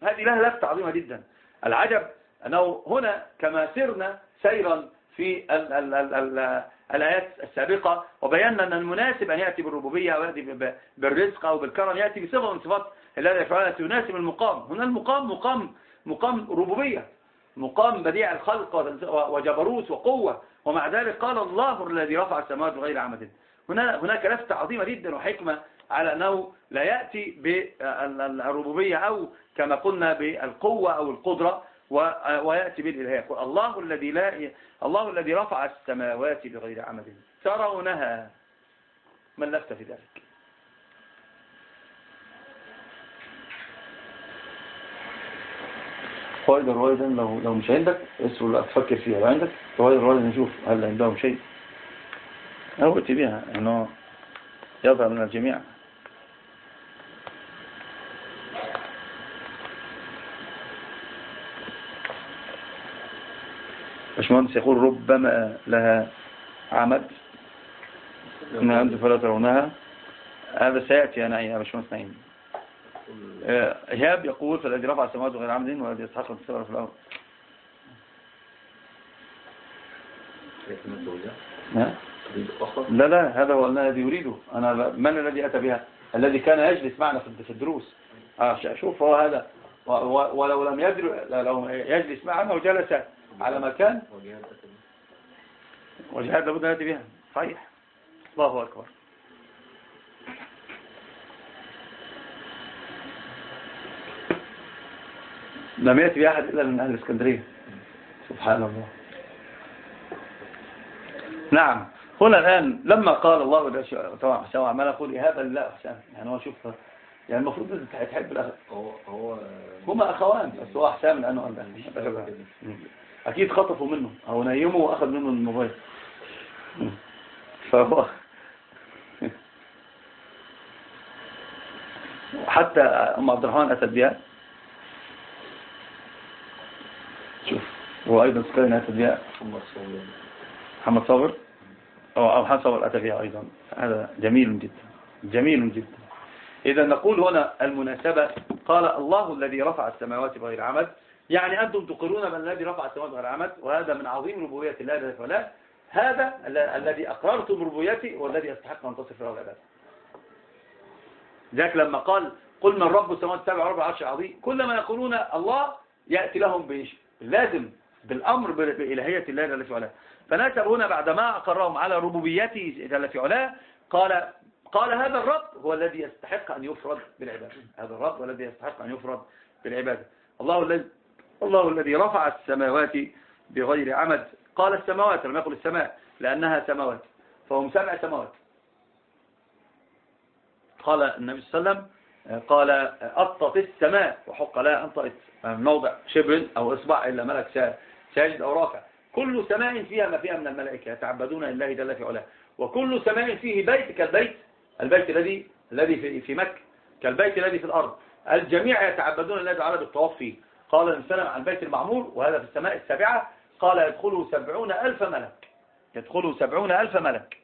هذه لها لفتة عظيمة جدا. العجب أنه هنا كما سرنا سيرا في ال ال ال ال الآيات السابقة وبينا أن المناسب أن يأتي بالربوبية ويأتي بالرزق أو بالكرم يأتي بصفة من صفات الله يفعلها تناسب المقام. هنا المقام مقام مقام ربوبية مقام بديع الخلق وجبروت وقوة. ومع ذلك قال الله الذي رفع السماوات بغير عمد. هنا هناك لفتة عظيمة جدا وحكمة على أنه لا يأتي بالربوبية أو كما قلنا بالقوة أو القدرة ويأتي بالإلهاء الله الذي لا الله الذي رفع السماوات بغير عمد ترونها من لفت في ذلك. فوائد الروائد لو لو مش عندك اسأل تفكر فيها. لو عندك فوائد الروائد نشوف هل عندهم شيء. أو اتي بها إنه يظهر من الجميع. باشمهندس يقول ربما لها عمد. إن أنتم فلا ترونها. هذا سيأتي أنا يا باشمهندس نعيم إيهاب يقول فالذي رفع السماوات غير عمد والذي يستحق السبب في الأرض. لا لا هذا هو الذي يريده. أنا من الذي أتى بها؟ الذي كان يجلس معنا في الدروس. آه شوف هو هذا. ولو لم يدر لو يجلس معنا وجلس على مكان وجهاد لابد أن يأتي بها. صحيح. الله أكبر. لم يأتي بأحد إلا من أهل الإسكندرية. سبحان الله. نعم. هنا الآن لما قال الله طبعا حسام عمال أقول هذا لا حسام يعني هو شوف يعني المفروض أنت تحب الأخ هو هو هما أخوان بس هو حسام لأنه أكيد خطفوا منه أو نيمه وأخذ منه الموبايل. فهو حتى أم عبد الرحمن أتت بها شوف هو أيضا سكرين أتت بها محمد صابر. أو محمد صابر أتى بها أيضا. هذا جميل جدا جميل جدا. إذا نقول هنا المناسبة قال الله الذي رفع السماوات بغير عمد. يعني أنتم تقرون من الذي رفع السماوات عمد وهذا من عظيم ربوبية الله جل وعلا هذا الذي أقررتم ربوبيته والذي يستحق أن تصف له العبادة ذاك لما قال قل من رب السماوات السبع ورب العرش العظيم كل ما يقولون الله يأتي لهم بإيش؟ لازم بالأمر بإلهية الله جل وعلا فناتب هنا بعدما أقرهم على ربوبيته جل في علاه. قال قال هذا الرب هو الذي يستحق أن يفرد بالعبادة. هذا الرب هو الذي يستحق أن يفرد بالعبادة. الله الذي الله الذي رفع السماوات بغير عمد. قال السماوات لم يقل السماء لأنها سماوات فهم سبع سماوات. قال النبي صلى الله عليه وسلم قال أطت السماء وحق لا أنطقت موضع شبر أو إصبع إلا ملك ساجد أو رافع. كل سماء فيها ما فيها من الملائكة يتعبدون لله جل في علاه. وكل سماء فيه بيت كالبيت البيت الذي الذي في مكة كالبيت الذي في الأرض. الجميع يتعبدون لله تعالى بالطواف فيه. قال الإنسان عن بيت المعمور وهذا في السماء السابعة قال يدخله سبعون ألف ملك. يدخله سبعون ألف ملك.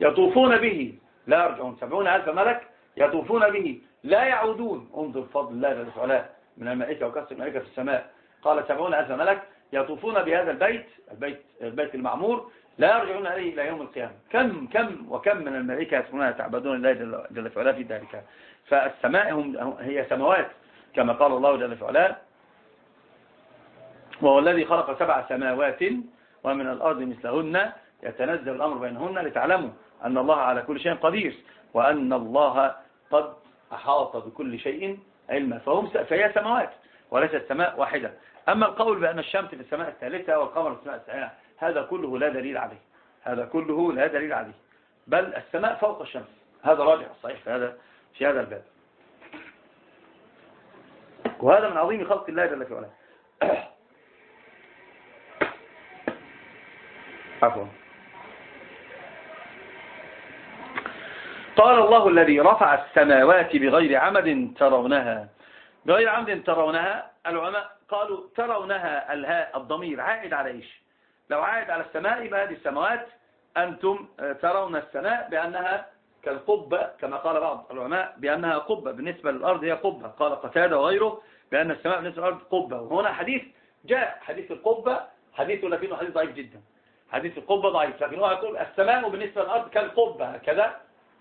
يطوفون به لا يرجعون. سبعون ألف ملك يطوفون به لا يعودون. انظر فضل الله جل وعلا من الملائكة وكسر الملائكة في السماء. قال سبعون ألف ملك يطوفون بهذا البيت البيت, البيت المعمور لا يرجعون إليه إلى يوم القيامة. كم كم وكم من الملائكة يسمون يتعبدون الله جل وعلا في ذلك. فالسماء هم هي سماوات. كما قال الله جل وعلا وهو الذي خلق سبع سماوات ومن الأرض مثلهن يتنزل الأمر بينهن لتعلموا أن الله على كل شيء قدير وأن الله قد أحاط بكل شيء علما فهم فهي سماوات وليست سماء واحدة. أما القول بأن الشمس في السماء الثالثة والقمر في السماء الثانية هذا كله لا دليل عليه هذا كله لا دليل عليه بل السماء فوق الشمس. هذا راجع الصحيح في هذا في هذا الباب. وهذا من عظيم خلق الله جل في علاه عفوا. قال الله الذي رفع السماوات بغير عمد ترونها. بغير عمد ترونها العلماء قالوا ترونها الهاء الضمير. عائد على إيش؟ لو عائد على السماء يبقى هذه السماوات أنتم ترون السماء بأنها كالقبة كما قال بعض العلماء بأنها قبة بالنسبة للأرض هي قبة. قال قتادة وغيره بأن السماء بالنسبة للأرض قبة. وهنا حديث جاء حديث القبة حديث لكنه حديث ضعيف جدا. حديث القبة ضعيف لكن هو يقول السماء بالنسبة للأرض كالقبة هكذا.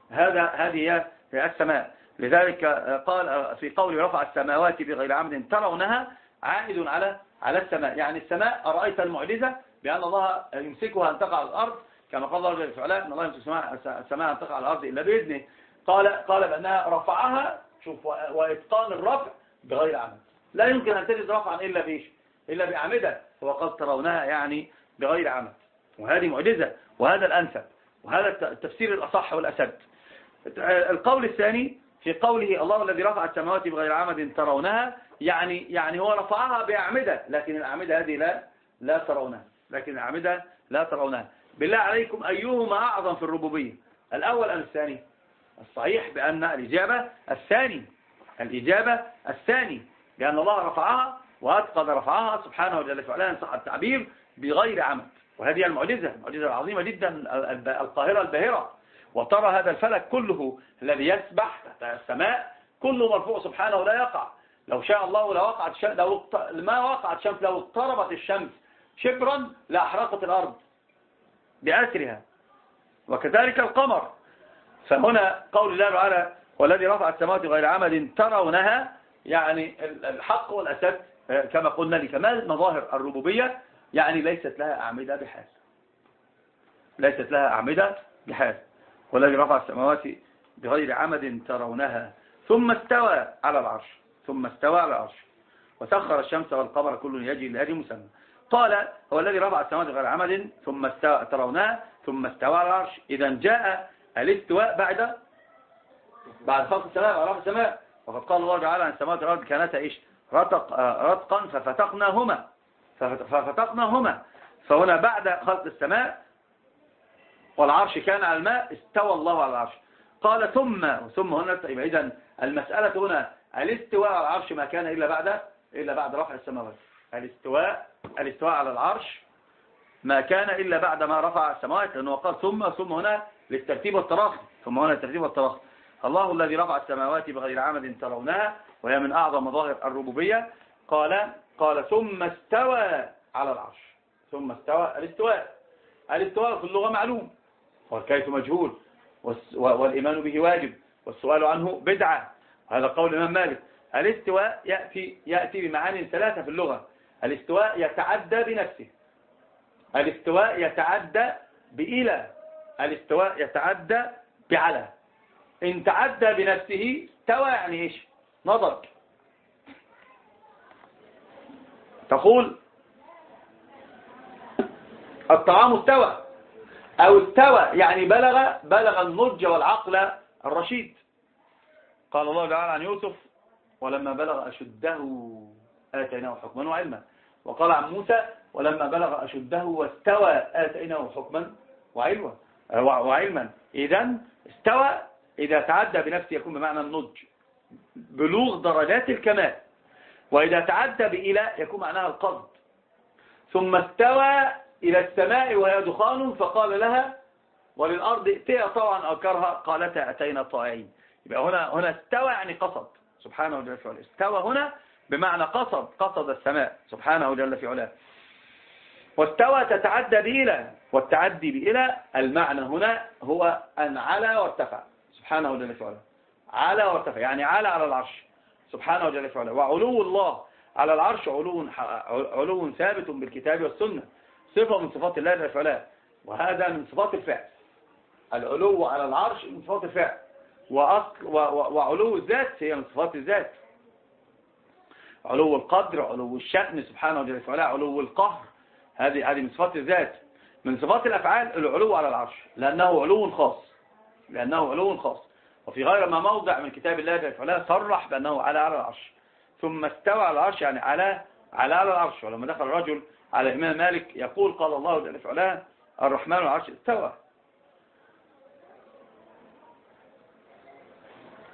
هذا هذه هي السماء. لذلك قال في قول رفع السماوات بغير عمد ترونها عائد على على السماء. يعني السماء أرأيت المعجزة بأن الله يمسكها أن تقع الأرض؟ كما قال الله جل وعلا أن الله يمسك السماء أن تقع على الأرض إلا بإذنه. قال قال بأنها رفعها شوف وإتقان الرفع بغير عمد. لا يمكن أن تجد رفعا إلا بإيش؟ إلا بأعمدة. وقد ترونها يعني بغير عمد. وهذه معجزة وهذا الأنسب وهذا التفسير الأصح والأسد. القول الثاني في قوله الله الذي رفع السماوات بغير عمد ترونها يعني يعني هو رفعها بأعمدة لكن الأعمدة هذه لا لا ترونها. لكن الأعمدة لا ترونها. بالله عليكم أيهما أعظم في الربوبية؟ الأول أم الثاني؟ الصحيح بأن الإجابة الثاني. الإجابة الثاني. لأن الله رفعها وأتقن رفعها سبحانه وجل وعلا صح التعبير بغير عمد. وهذه المعجزة المعجزة العظيمة جدا القاهرة الباهرة. وترى هذا الفلك كله الذي يسبح تحت السماء كله مرفوع سبحانه ولا يقع. لو شاء الله لو وقعت لو ما وقعت الشمس لو اقتربت الشمس شبرا لأحرقت الأرض. بأسرها. وكذلك القمر. فهنا قول الله تعالى والذي رفع السماوات غير عمد ترونها. يعني الحق والأسد كما قلنا لكمال مظاهر الربوبية؟ يعني ليست لها أعمدة بحال. ليست لها أعمدة بحال. والذي رفع السماوات بغير عمد ترونها. ثم استوى على العرش. ثم استوى على العرش. وسخر الشمس والقمر كل يجري لهذه مسمى. قال هو الذي رفع السماوات غير عمد ثم استوى ترونها ثم استوى على العرش. إذا جاء الاستواء بعد بعد خلق السماء وعرف السماء. وقد قال الله تعالى عن السماوات والأرض كانتا إيش؟ رتق رتقا ففتقناهما. ففتقناهما. فهنا بعد خلق السماء والعرش كان على الماء استوى الله على العرش. قال ثم ثم هنا إذا المسألة هنا الاستواء على العرش ما كان إلا بعد إلا بعد رفع السماوات. الاستواء الاستواء على العرش ما كان إلا بعد ما رفع السماوات لأنه قال ثم ثم هنا للترتيب والتراخي ثم هنا الترتيب والتراخي. الله الذي رفع السماوات بغير عمد ترونها وهي من أعظم مظاهر الربوبية. قال قال ثم استوى على العرش. ثم استوى الاستواء. الاستواء في اللغة معلوم. والكيف مجهول؟ والإيمان به واجب والسؤال عنه بدعة. هذا قول الإمام مالك. الاستواء يأتي, يأتي بمعاني ثلاثة في اللغة. الاستواء يتعدى بنفسه. الاستواء يتعدى بإلى الاستواء يتعدى بعلى. إن تعدى بنفسه استوى يعني إيش؟ نظر. تقول الطعام استوى. أو استوى يعني بلغ بلغ النضج والعقل الرشيد. قال الله تعالى عن يوسف ولما بلغ أشده آتيناه حكما وعلما. وقال عن موسى ولما بلغ أشده واستوى آتيناه حكما وعلما. وعلما. إذا استوى إذا تعدى بنفسه يكون بمعنى النضج. بلوغ درجات الكمال. وإذا تعدى بإلى يكون معناها القصد. ثم استوى إلى السماء وهي دخان فقال لها وللأرض ائتيا طوعا أو كرها. قالتا أتينا طائعين. يبقى هنا هنا استوى يعني قصد. سبحانه علاه استوى هنا بمعنى قصد قصد السماء سبحانه جل في علاه. واستوى تتعدى بإلى والتعدي بإلى المعنى هنا هو أن على وارتفع. سبحانه جل في علاه. على وارتفع يعني على على العرش. سبحانه جل في علاه. وعلو الله على العرش علو علو ثابت بالكتاب والسنة. صفة من صفات الله جل في علاه. وهذا من صفات الفعل. العلو على العرش من صفات الفعل. وأصل وعلو الذات هي من صفات الذات. علو القدر علو الشأن سبحانه وتعالى علو القهر. هذه هذه من صفات الذات. من صفات الأفعال العلو على العرش لأنه علو خاص. لأنه علو خاص. وفي غير ما موضع من كتاب الله جل وعلا صرح بأنه على على العرش. ثم استوى على العرش يعني على على على العرش. ولما دخل الرجل على الإمام مالك يقول قال الله جل وعلا الرحمن العرش استوى.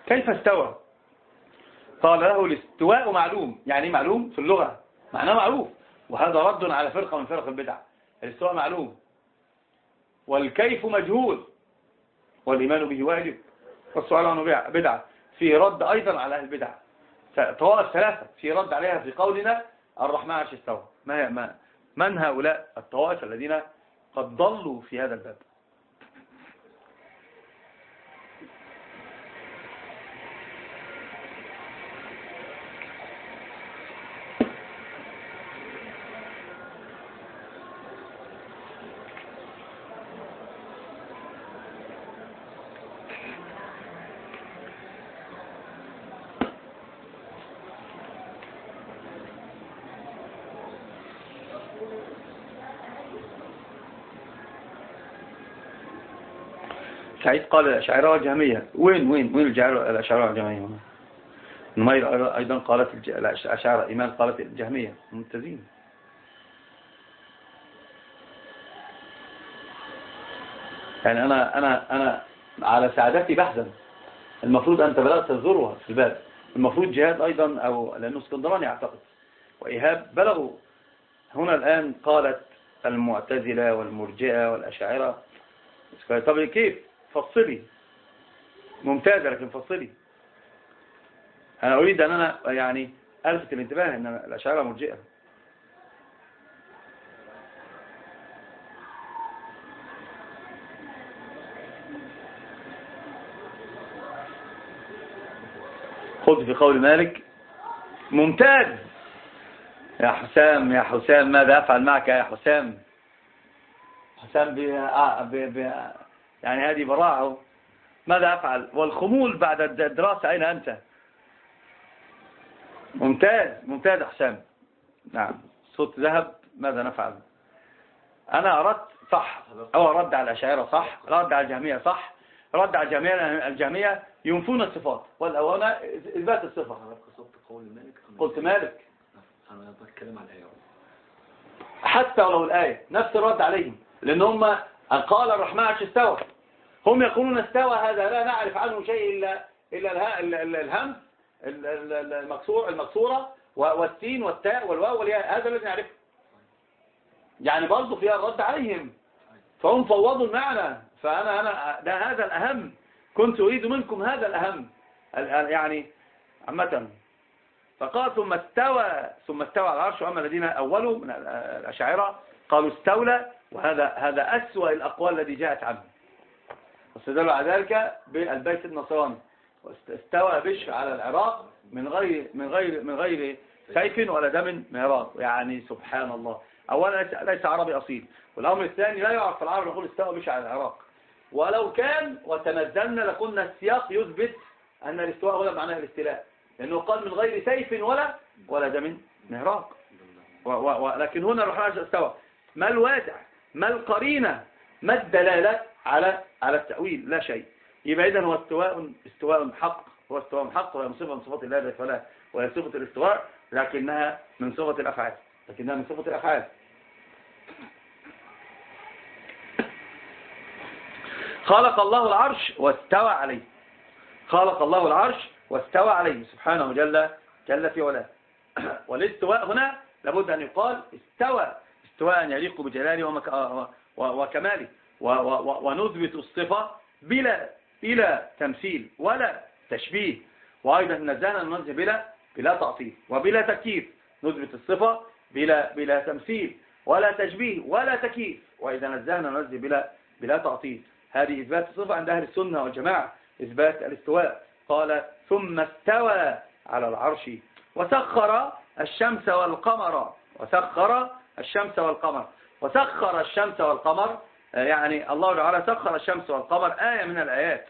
كيف استوى؟ قال له الاستواء معلوم يعني معلوم؟ في اللغة. معناه معروف. وهذا رد على فرقة من فرق البدع. الاستواء معلوم. والكيف مجهول. والإيمان به واجب. والسؤال عنه بدعة في رد أيضا على البدع. طوائف ثلاثة. في رد عليها في قولنا الرحمن عرش استوى. ما ما من هؤلاء الطوائف الذين قد ضلوا في هذا الباب؟ سعيد قال الأشاعرة والجهمية وين وين وين الأشاعرة والجهمية نمير أيضا قالت الأشاعرة إيمان قالت الجهمية. ممتازين. يعني أنا أنا أنا على سعادتي بحثا المفروض أنت بلغت الذروة في الباب. المفروض جهاد أيضا أو لأنه اسكندراني أعتقد. وإيهاب بلغوا. هنا الآن قالت المعتزلة والمرجئة والأشاعرة. طب كيف؟ فصلي. ممتازة لكن فصلي. أنا أريد أن أنا يعني ألفت الانتباه أن الأشعار مرجئة. خذ في قول مالك ممتاز. يا حسام يا حسام ماذا أفعل معك يا حسام؟ حسام ب... يعني هذه براعة ماذا أفعل؟ والخمول بعد الدراسة أين أنت؟ ممتاز ممتاز حسام نعم. صوت ذهب ماذا نفعل؟ أنا أردت صح. أو رد على الأشاعرة صح رد على الجهمية صح. رد على الجهمية الجهمية ينفون الصفات. والأولى إثبات الصفة. قلت مالك. أنا بتكلم عن الآية. حتى ولو الآية نفس الرد عليهم. لأن هم قال الرحمن عش استوى. هم يقولون استوى هذا لا نعرف عنه شيء إلا إلا الهم المكسور المكسورة والسين والتاء والواو والياء هذا الذي نعرفه. يعني برضه فيها الرد عليهم. فهم فوضوا المعنى. فأنا أنا ده هذا الأهم. كنت أريد منكم هذا الأهم. يعني عامة. فقال ثم استوى ثم استوى على العرش. وأما الذين أولوا من الأشاعرة قالوا استولى. وهذا هذا أسوأ الأقوال التي جاءت عنه. واستدلوا على ذلك بالبيت النصراني. واستوى بشر على العراق من غير من غير من غير سيف ولا دم مهراق يعني سبحان الله. اولا ليس عربي أصيل. والأمر الثاني لا يعرف العرب يقول استوى بشر على العراق. ولو كان وتنزلنا لقلنا السياق يثبت أن الاستواء هو معناه الاستيلاء. لأنه قال من غير سيف ولا ولا دم مهراق ولكن هنا الرحمن استوى. ما الوادع؟ ما القرينة؟ ما الدلالة على على التأويل لا شيء. يبقى إذن هو استواء استواء حق. هو استواء حق وهي صفة من صفات الله جل وهي صفة الاستواء لكنها من صفة الأفعال. لكنها من صفة الأفعال. خلق الله العرش واستوى عليه. خلق الله العرش واستوى عليه. سبحانه جل جل في علاه. والاستواء هنا لابد أن يقال استوى. استواء يليق بجلاله وكماله. ونثبت الصفة بلا إلى تمثيل ولا تشبيه. وأيضا نزهنا ننزه بلا بلا تعطيل وبلا تكييف. نثبت الصفة بلا بلا تمثيل ولا تشبيه ولا تكييف. وإذا نزهنا ننزه بلا بلا تعطيل. هذه إثبات الصفة عند أهل السنة والجماعة إثبات الاستواء. قال ثم استوى على العرش وسخر الشمس والقمر. وسخر الشمس والقمر. وسخر الشمس والقمر يعني الله تعالى سخر الشمس والقمر آية من الآيات.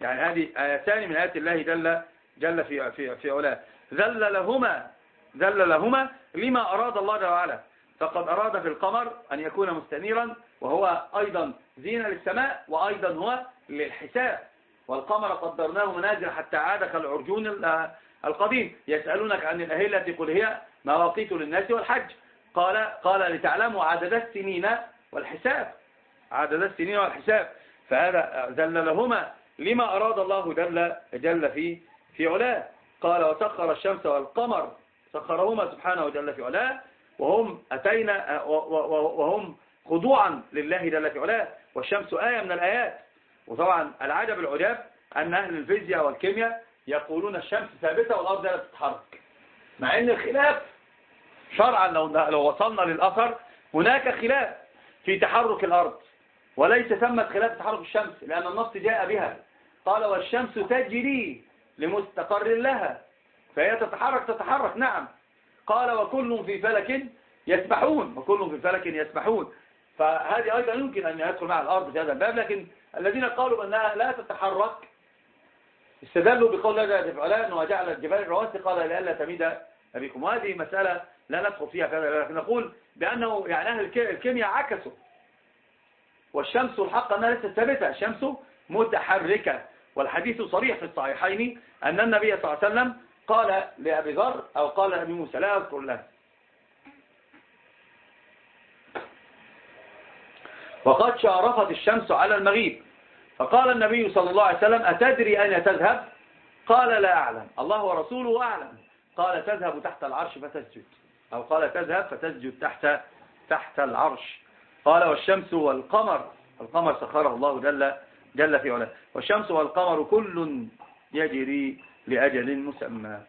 يعني هذه آيتان من آيات الله جل جل في في في علاه. ذل لهما ذل لهما لما أراد الله تعالى. فقد أراد في القمر أن يكون مستنيرا وهو أيضا زينة للسماء وأيضا هو للحساب. والقمر قدرناه منازل حتى عاد كالعرجون القديم. يسألونك عن الأهلة قل هي مواقيت للناس والحج. قال قال لتعلموا عدد السنين والحساب. عدد السنين والحساب فهذا ذل لهما لما أراد الله جل, جل في في علاه. قال وسخر الشمس والقمر. سخرهما سبحانه جل في علاه. وهم أتينا وهم خضوعا لله جل في علاه. والشمس آية من الآيات. وطبعا العجب العجاب أن أهل الفيزياء والكيمياء يقولون الشمس ثابتة والأرض لا تتحرك. مع أن الخلاف شرعا لو, لو وصلنا للأثر هناك خلاف في تحرك الأرض. وليس ثمة خلاف تحرك الشمس لأن النص جاء بها. قال والشمس تجري لمستقر لها فهي تتحرك تتحرك نعم. قال وكل في فلك يسبحون وكل في فلك يسبحون. فهذه أيضا يمكن أن يدخل مع الأرض في هذا الباب لكن الذين قالوا بأنها لا تتحرك استدلوا بقول جل وعلا أنه جعل الجبال الرواسي قال لألا تميد بكم وهذه مسألة لا ندخل فيها كذا لكن نقول بأنه يعني أهل الكيمياء عكسوا. والشمس الحق أنها ليست ثابتة. الشمس متحركة. والحديث صريح في الصحيحين أن النبي صلى الله عليه وسلم قال لأبي ذر أو قال لأبي موسى لا أذكر له. وقد شارفت الشمس على المغيب. فقال النبي صلى الله عليه وسلم أتدري أين تذهب؟ قال لا أعلم. الله ورسوله أعلم. قال تذهب تحت العرش فتسجد. أو قال تذهب فتسجد تحت تحت العرش. قال والشمس والقمر القمر سخره الله جل جل في علاه. والشمس والقمر كل يجري لأجل مسمى.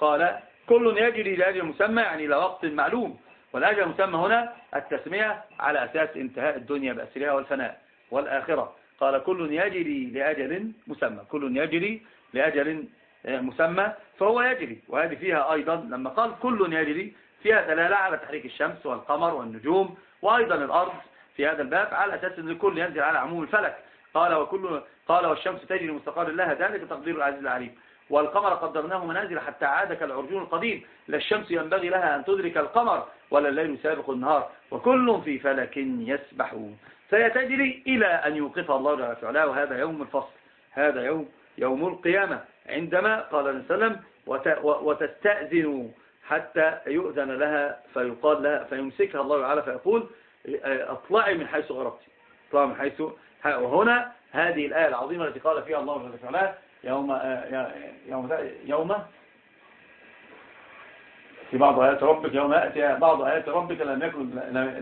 قال كل يجري لأجل مسمى يعني إلى وقت معلوم. والأجل المسمى هنا التسمية على أساس انتهاء الدنيا بأسرها والفناء والآخرة. قال كل يجري لأجل مسمى كل يجري لأجل مسمى فهو يجري. وهذه فيها أيضا لما قال كل يجري فيها دلالة على تحريك الشمس والقمر والنجوم وأيضا الأرض في هذا الباب على أساس أن الكل ينزل على عموم الفلك. قال وكل قال والشمس تجري مستقر لها ذلك تقدير العزيز العليم. والقمر قدرناه منازل حتى عاد كالعرجون القديم. لا الشمس ينبغي لها أن تدرك القمر ولا الليل سابق النهار. وكل في فلك يسبحون. سيتجري إلى أن يوقف الله جل وعلا وهذا يوم الفصل. هذا يوم يوم القيامة. عندما قال صلى الله عليه وسلم وتستأذن حتى يؤذن لها فيقال لها فيمسكها الله تعالى فيقول اطلعي من حيث غربت. اطلعي من حيث وهنا هذه الآية العظيمة التي قال فيها الله جل وعلا يوم يوم يوم في بعض آيات ربك يوم يأتي بعض آيات ربك لم يكن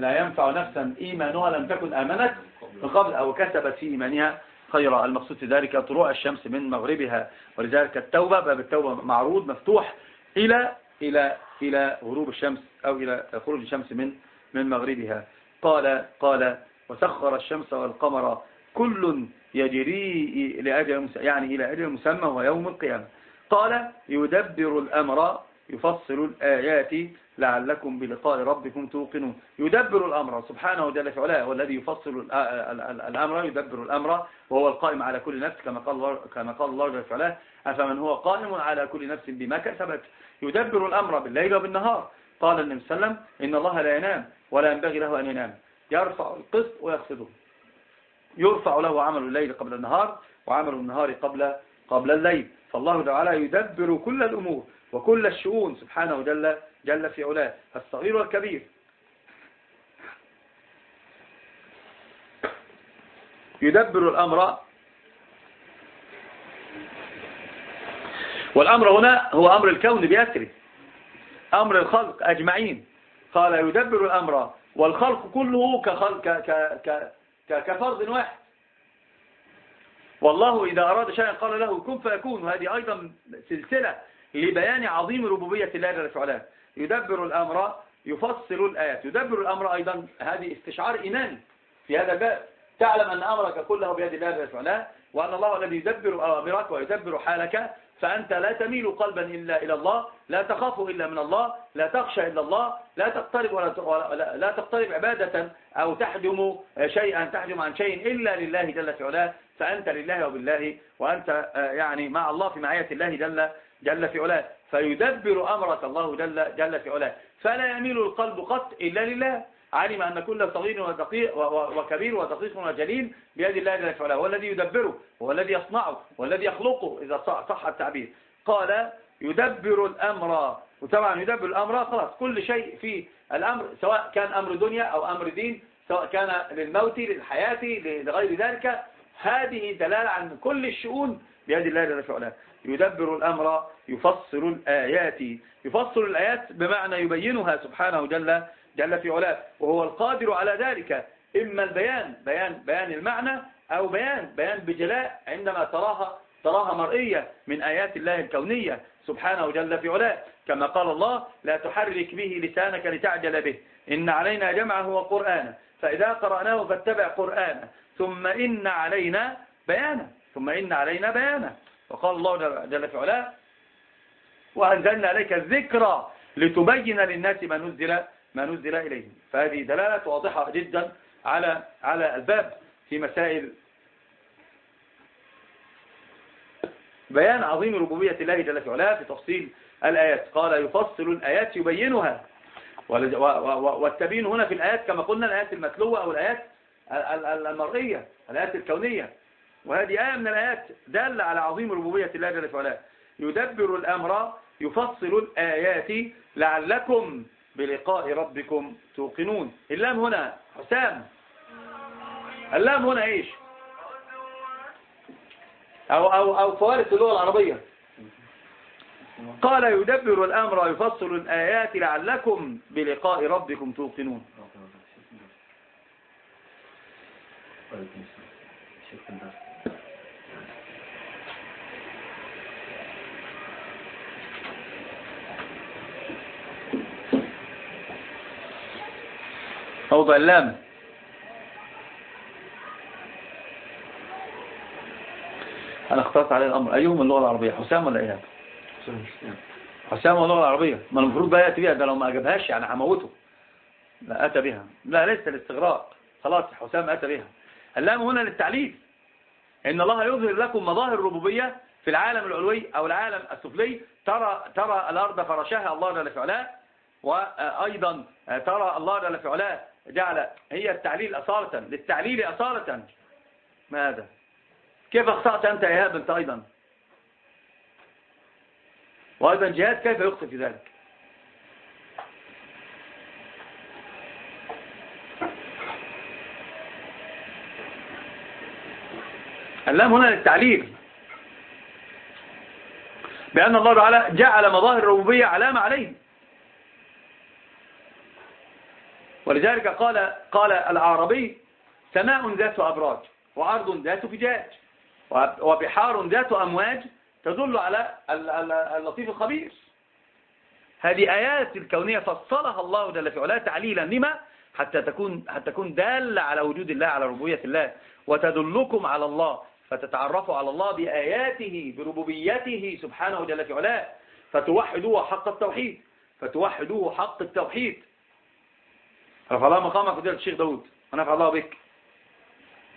لا ينفع نفسا إيمانها لم تكن آمنت من قبل أو كسبت في إيمانها. خيرا المقصود في ذلك طلوع الشمس من مغربها ولذلك التوبة باب التوبة معروض مفتوح إلى إلى إلى غروب الشمس أو إلى خروج الشمس من من مغربها. قال قال وسخر الشمس والقمر كل يجري لأجل يعني إلى أجل مسمى هو يوم القيامة. قال يدبر الأمر يفصل الآيات لعلكم بلقاء ربكم توقنون. يدبر الأمر سبحانه وجل في علاه والذي يفصل الأمر يدبر الأمر وهو القائم على كل نفس كما قال كما قال الله جل في علاه أفمن هو قائم على كل نفس بما كسبت؟ يدبر الأمر بالليل وبالنهار. قال النبي صلى الله عليه وسلم إن الله لا ينام ولا ينبغي له أن ينام. يرفع القسط ويخفضه يرفع له عمل الليل قبل النهار وعمل النهار قبل قبل الليل. فالله تعالى يدبر كل الأمور وكل الشؤون. سبحانه جل, جل في علاه. الصغير والكبير. يدبر الأمر والأمر هنا هو أمر الكون بأسره أمر الخلق أجمعين. قال يدبر الأمر. والخلق كله كخلق ك ك ك- كفرد واحد. والله إذا أراد شيئا قال له كن فيكون. وهذه أيضا سلسلة لبيان عظيم ربوبية الله جل وعلا. يدبر الأمر يفصل الآيات. يدبر الأمر أيضا. هذه استشعار إيماني في هذا الباب. تعلم أن أمرك كله بيد الله جل وعلا وأن الله الذي يدبر أوامرك ويدبر حالك فأنت لا تميل قلبا إلا إلى الله لا تخاف إلا من الله لا تخشى إلا الله لا تقترب ولا لا تقترب عبادة أو تحجم شيئا تحجم عن شيء إلا لله جل في علاه. فأنت لله وبالله وأنت آه، يعني مع الله في معية الله جل جل في علاه. فيدبر أمرك الله جل جل في علاه. فلا يميل القلب قط إلا لله. علم أن كل صغير ودقيق وكبير ودقيق وجليل بيد الله جل في علاه هو الذي يدبره هو الذي يصنعه هو الذي يخلقه إذا صح صح التعبير. قال يدبر الأمر. وطبعا يدبر الأمر خلاص. كل شيء في الأمر سواء كان أمر دنيا أو أمر دين سواء كان للموت للحياة لغير ذلك. هذه دلالة عن كل الشؤون بيد الله جل وعلا. يدبر الأمر يفصل الآيات. يفصل الآيات بمعنى يبينها سبحانه جل جل في علاه. وهو القادر على ذلك. إما البيان بيان بيان المعنى أو بيان بيان بجلاء عندما تراها تراها مرئية من آيات الله الكونية سبحانه جل في علاه. كما قال الله لا تحرك به لسانك لتعجل به. إن علينا جمعه وقرآنه. فإذا قرأناه فاتبع قرآنه. ثم إن علينا بيانه. ثم إن علينا بيانه. وقال الله جل- في علاه وأنزلنا عليك الذكرى لتبين للناس ما نزل ما نزل إليهم. فهذه دلالة واضحة جدا على على الباب في مسائل بيان عظيم ربوبية الله جل في علاه في تفصيل الآيات. قال يفصل الآيات يبينها. ولج- و- و- و- والتبيين هنا في الآيات كما قلنا الآيات المتلوة أو الآيات ال- ال- المرئية الآيات الكونية. وهذه آية من الآيات دالة على عظيم ربوبية الله جل في علاه. يدبر الأمر يفصل الآيات لعلكم بلقاء ربكم توقنون. اللام هنا حسام. اللام هنا إيش؟ أو, أو, أو فوارس اللغة العربية. قال يدبر الأمر يفصل الآيات لعلكم بلقاء ربكم توقنون. موضع اللام أنا اخترت عليه الأمر. أيهم اللغة العربية؟ حسام ولا إيهاب؟ حسام. واللغة العربية. ما المفروض بقى يأتي بها ده لو ما أجابهاش يعني هموته. لا أتى بها. لا لسه الاستغراق. خلاص حسام أتى بها. اللام هنا للتعليل. إن الله يظهر لكم مظاهر الربوبية في العالم العلوي أو العالم السفلي. ترى ترى الأرض فرشها الله جل في علاه وأيضا ترى الله جل في علاه جعل هي التعليل أصالة للتعليل أصالة. ما هذا كيف أخطأت أنت يا إيهاب أنت أيضا وأيضا جهاد كيف يخطئ في ذلك؟ اللام هنا للتعليل. بأن الله تعالى جعل مظاهر الربوبية علامة عليه. ولذلك قال قال العربي سماء ذات أبراج وأرض ذات فجاج وبحار ذات أمواج تدل على ال- ال- اللطيف الخبير. هذه آيات الكونية فصلها الله جل في علاه تعليلا لما؟ حتى تكون حتى تكون دالة على وجود الله على ربوبية الله. وتدلكم على الله فتتعرفوا على الله بآياته بربوبيته سبحانه جل في علاه. فتوحدوه حق التوحيد. فتوحدوه حق التوحيد. رفع الله مقامك فضيلة الشيخ داود ونفع الله بك.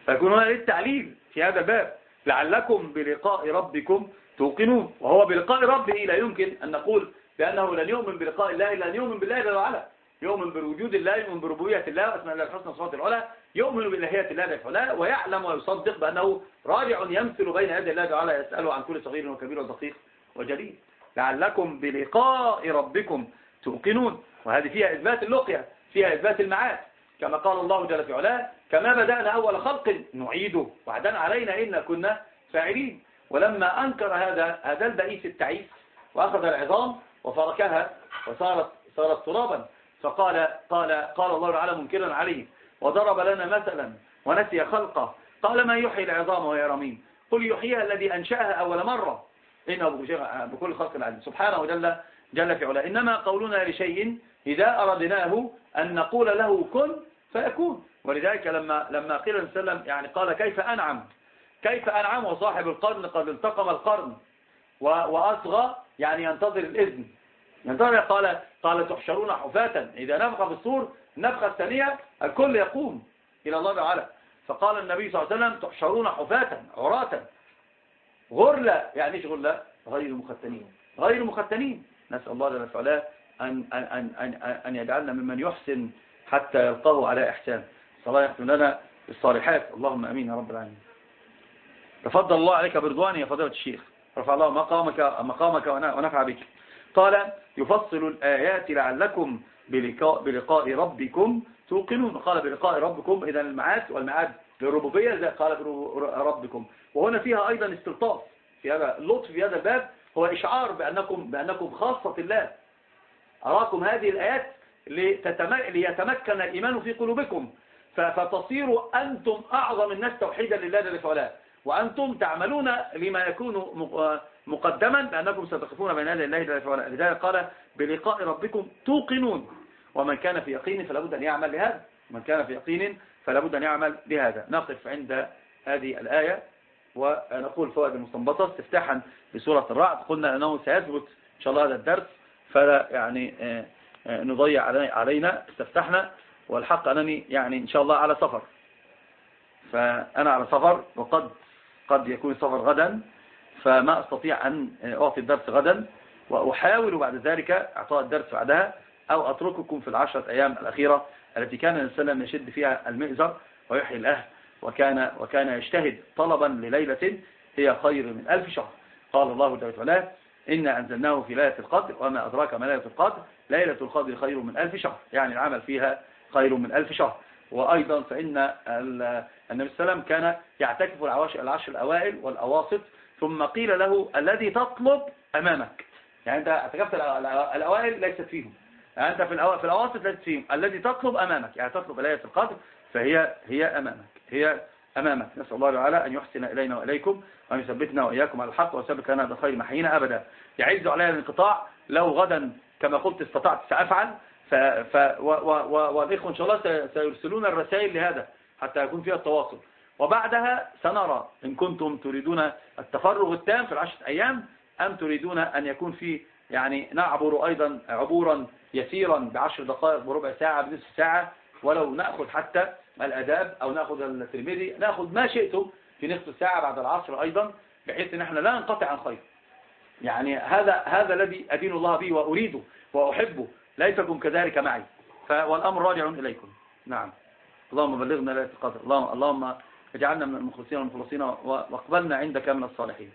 فيكون هنا للتعليل في هذا الباب. لعلكم بلقاء ربكم توقنون. وهو بلقاء ربه لا يمكن أن نقول بأنه لن يؤمن بلقاء الله أن يؤمن بالله جل وعلا. يؤمن بوجود الله يؤمن بربوبية الله واسماء الله الحسنى وصفات العلى يؤمن بإلهية الله جل وعلا ويعلم ويصدق بأنه راجع يمثل بين يدي الله وعلا يسأله عن كل صغير وكبير ودقيق وجليل. لعلكم بلقاء ربكم توقنون. وهذه فيها إثبات اللقية. فيها إثبات المعاد. كما قال الله جل في علاه كما بدأنا أول خلق نعيده وعدنا علينا إن كنا فاعلين. ولما أنكر هذا هذا البئيس التعيس وأخذ العظام وفركها وصارت صارت ترابا. فقال قال قال الله تعالى منكرا عليه وضرب لنا مثلا ونسي خلقه. قال ما يحيي العظام وهي رميم. قل يحييها الذي أنشأها أول مرة. إنه بكل خلق العلم. سبحانه وجل جل في علاه. إنما قولنا لشيء إذا أردناه أن نقول له كن فيكون. ولذلك لما لما قيل صلى الله عليه وسلم يعني قال كيف أنعم؟ كيف أنعم وصاحب القرن؟ قد التقم القرن وأصغى يعني ينتظر الإذن. ينتظر قال قال تحشرون حفاة. إذا نفخ في الصور النفخة الثانية الكل يقوم إلى الله تعالى. فقال النبي صلى الله عليه وسلم تحشرون حفاة عراة. غرلة يعني إيش غرلة؟ غير مختنين. غير مختنين. نسأل الله جل وعلا أن, أن, أن, أن, أن يجعلنا ممن يحسن حتى يلقاه على إحسان. يختم لنا بالصالحات. اللهم أمين يا رب العالمين. تفضل الله عليك برضواني يا فضيلة الشيخ. رفع الله مقامك, مقامك ونفع بك. قال يفصل الآيات لعلكم بلقاء, بلقاء ربكم توقنون. قال بلقاء ربكم. إذا المعاد والمعاد للربوبية زي قال ربكم. وهنا فيها أيضا استلطاف. في هذا اللطف في هذا الباب هو إشعار بأنكم, بأنكم خاصة الله. أراكم هذه الآيات ليتمكن الإيمان في قلوبكم. فتصيروا أنتم أعظم الناس توحيدا لله جل وعلا. وأنتم تعملون لما يكون مقدما لأنكم ستقفون بين يدي الله جل وعلا. لذلك قال بلقاء ربكم توقنون. ومن كان في يقين فلا بد أن يعمل لهذا. من كان في يقين فلا بد أن يعمل لهذا. نقف عند هذه الآية ونقول فوائد المستنبطة استفتاحا بسورة الرعد. قلنا أنه سيثبت إن شاء الله هذا الدرس. فلا يعني آه، آه، نضيع علينا استفتحنا والحق أنني يعني إن شاء الله على سفر. فأنا على سفر وقد قد يكون السفر غدا فما أستطيع أن أعطي الدرس غدا وأحاول بعد ذلك أعطاء الدرس بعدها أو أترككم في العشرة أيام الأخيرة التي كان السلام يشد فيها المئزر ويحيي الأهل وكان, وكان يجتهد طلبا لليلة هي خير من ألف شهر. قال الله جل وعلا إنا أنزلناه في ليلة القدر وما أدراك ما ليلة القدر. ليلة القدر خير من ألف شهر يعني العمل فيها خير من ألف شهر. وأيضا فإن النبي وسلم كان يعتكف العشر الأوائل والأواسط ثم قيل له الذي تطلب أمامك. يعني أنت اعتكفت الأوائل ليست فيهم. يعني أنت في الأواسط ليست فيهم. الذي تطلب أمامك. يعني تطلب ليلة القدر فهي هي أمامك. هي أمامك. نسأل الله تعالى أن يحسن إلينا وإليكم وأن يثبتنا وإياكم على الحق ويثبت لنا بخير محينا أبدا. يعز علينا الانقطاع. لو غدا كما قلت استطعت سأفعل. ف ف و و والإخوة إن شاء الله سيرسلون الرسائل لهذا حتى يكون فيها التواصل. وبعدها سنرى إن كنتم تريدون التفرغ التام في العشرة أيام أم تريدون أن يكون في يعني نعبر أيضا عبورا يسيرا بعشر دقائق بربع ساعة بنصف ساعة ولو نأخذ حتى الأداب أو نأخذ الترمذي. نأخذ ما شئتم في نصف ساعة بعد العصر أيضا بحيث أن إحنا لا ننقطع عن خير. يعني هذا هذا الذي أدين الله به وأريده وأحبه. ليسكم كذلك معي. والأمر راجع إليكم. نعم. اللهم بلغنا لا القدر اللهم, اللهم اجعلنا من المخلصين والمخلصين واقبلنا عندك من الصالحين.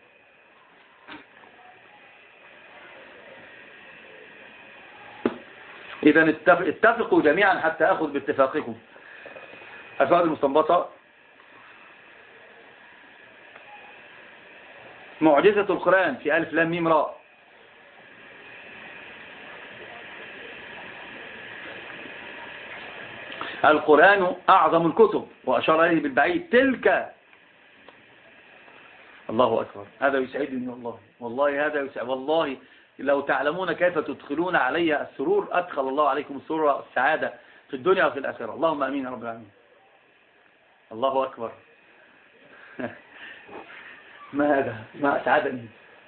إذا اتفقوا جميعا حتى أخذ باتفاقكم. الفوائد المستنبطة. معجزة القرآن في ألف لام ميم راء. القرآن أعظم الكتب وأشار إليه بالبعيد. تلك. الله أكبر. هذا يسعدني والله. والله هذا يسعد. والله لو تعلمون كيف تدخلون علي السرور أدخل الله عليكم السرور والسعادة في الدنيا وفي الآخرة. اللهم أمين يا رب العالمين. الله أكبر. ما هذا؟ ما أسعدني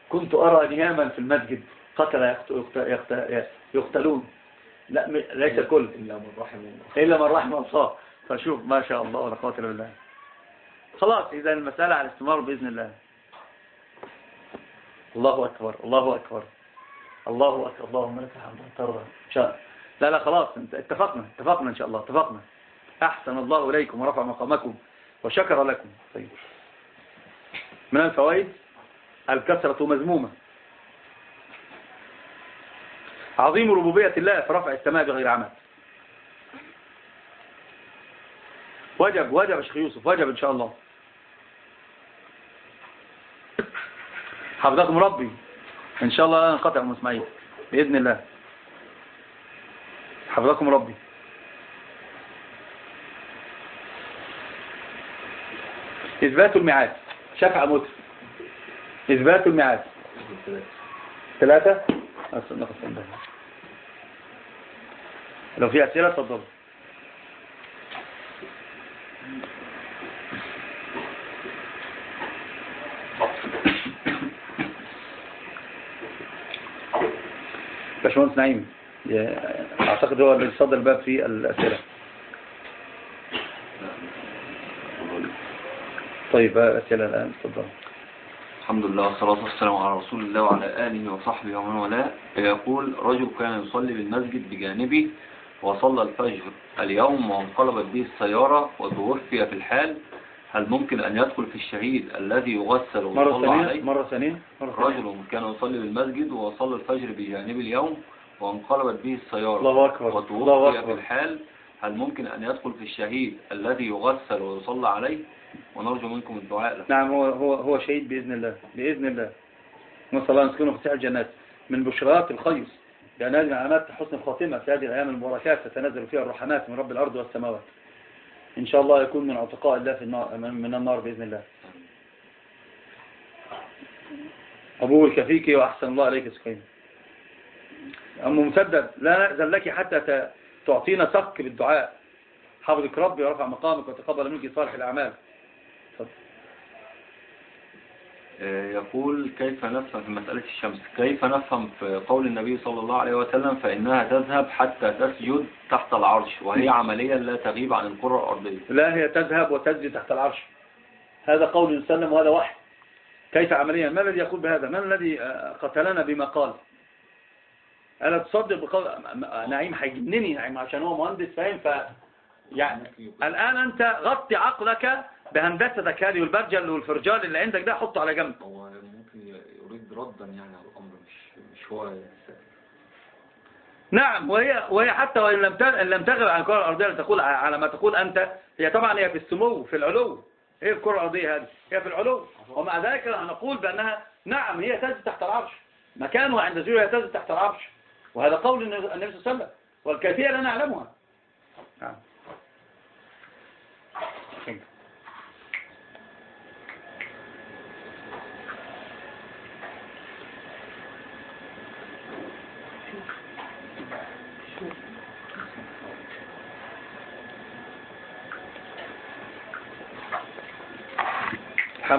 كنت أرى نياما في المسجد. قتل يقتلون. لا ليس كل. إلا من رحم الله. إلا من رحم الله. فشوف ما شاء الله ولا قوة إلا بالله. خلاص إذا المسألة على الاستمرار بإذن الله. الله أكبر الله أكبر. الله أكبر. اللهم لك الحمد. ترضى. إن شاء الله. لا لا خلاص اتفقنا اتفقنا إن شاء الله اتفقنا. أحسن الله إليكم ورفع مقامكم وشكر لكم. طيب. من الفوائد؟ الكسرة مذمومة. عظيم ربوبية الله في رفع السماء بغير عمل. وجب وجب شيخ يوسف وجب إن شاء الله. حفظكم ربي. إن شاء الله لا ننقطع أم إسماعيل. بإذن الله. حفظكم ربي. إثبات الميعاد. شفع متر إثبات الميعاد. ثلاثة؟ لو في أسئلة تفضل باشمهندس نعيم أعتقد هو اللي صدر الباب في الأسئلة. طيب اسئله الآن تفضل. الحمد لله والصلاة والسلام على رسول الله وعلى آله وصحبه ومن والاه. يقول رجل كان يصلي بالمسجد بجانبه وصلى الفجر اليوم وانقلبت به السيارة وتوفي في الحال. هل ممكن أن يدخل في الشهيد الذي يغسل مرة ويصلى ثانية مرة ثانية مرة ثانية. رجل كان يصلي بالمسجد وصلى الفجر بجانب اليوم وانقلبت به السيارة الله أكبر الله وتوفي في أكبر الحال. هل ممكن أن يدخل في الشهيد الذي يغسل ويصلى عليه؟ ونرجو منكم الدعاء له. نعم هو هو هو شهيد بإذن الله. بإذن الله. نسأل الله أن يسكنه في سائر الجنات. من بشرات الخير. لأن هذه علامات حسن الخاتمة في هذه الأيام المباركات. تتنزل فيها الرحمات من رب الأرض والسماوات. إن شاء الله يكون من عتقاء الله في النار من النار بإذن الله. أبوك فيك وأحسن الله عليك سكين. أم مسدد لا نأذن لك حتى تعطينا صك بالدعاء. حفظك ربي ورفع مقامك وتقبل منك صالح الأعمال اتفضل. آه، يقول كيف نفهم في مسألة الشمس؟ كيف نفهم في قول النبي صلى الله عليه وسلم فإنها تذهب حتى تسجد تحت العرش وهي عملية لا تغيب عن الكرة الأرضية. لا هي تذهب وتجري تحت العرش. هذا قول يسلم وهذا وحي. كيف عمليا ما الذي يقول بهذا؟ من الذي قتلنا بما قال؟ ألا تصدق بقول نعيم هيجنني نعيم عشان هو مهندس فاهم؟ ف يعني الآن أنت غطي عقلك بهندستك هذه والبرجل والفرجال اللي عندك ده حطه على جنب. هو ممكن يريد ردا يعني على الأمر مش مش هو نعم وهي وهي حتى وإن لم إن لم تغب عن الكرة الأرضية لتقول على ما تقول أنت. هي طبعا هي في السمو في العلو. هي الكرة الأرضية هذه هي في العلو. ومع ذلك نقول بأنها نعم هي تنزل تحت العرش. مكانها عند زيرو هي تنزل تحت العرش. وهذا قول النبي صلى الله عليه وسلم والكيفية لا نعلمها نعم.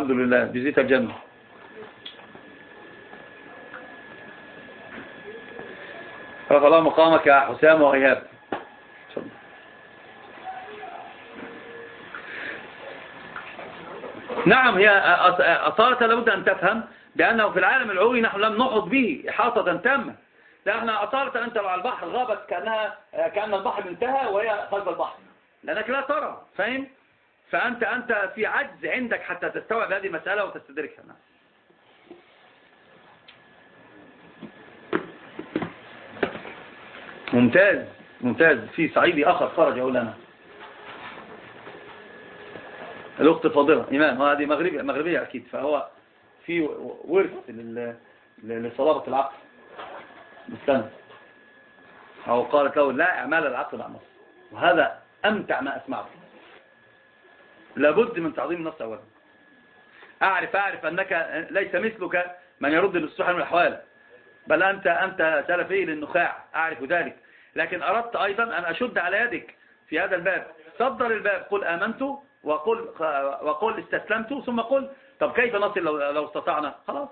الحمد لله بزيت الجنة رفع الله مقامك يا حسام تفضل. نعم هي أصالة لابد أن تفهم بأنه في العالم العلوي نحن لم نحط به إحاطة تامة. إحنا أصالة أنت على البحر غابت كأنها كأن البحر انتهى وهي قلب البحر. لأنك لا ترى فاهم؟ فأنت أنت في عجز عندك حتى تستوعب هذه المسألة وتستدركها. نعم. ممتاز ممتاز. في صعيدي آخر خرج يقول لنا. الأخت فاضلة إمام. هذه مغربية مغربية أكيد. فهو في ورث لصلابة العقل. بالسنة أو قالت له لا أعمال العقل مع النص وهذا أمتع ما أسمعه. لابد من تعظيم النص أولا. أعرف أعرف أنك ليس مثلك من يرد للصحة من الأحوال. بل أنت أنت سلفي للنخاع. أعرف ذلك. لكن أردت أيضا أن أشد على يدك في هذا الباب. صدر الباب. قل آمنت وقل, وقل استسلمت ثم قل طب كيف نصل لو, لو استطعنا؟ خلاص.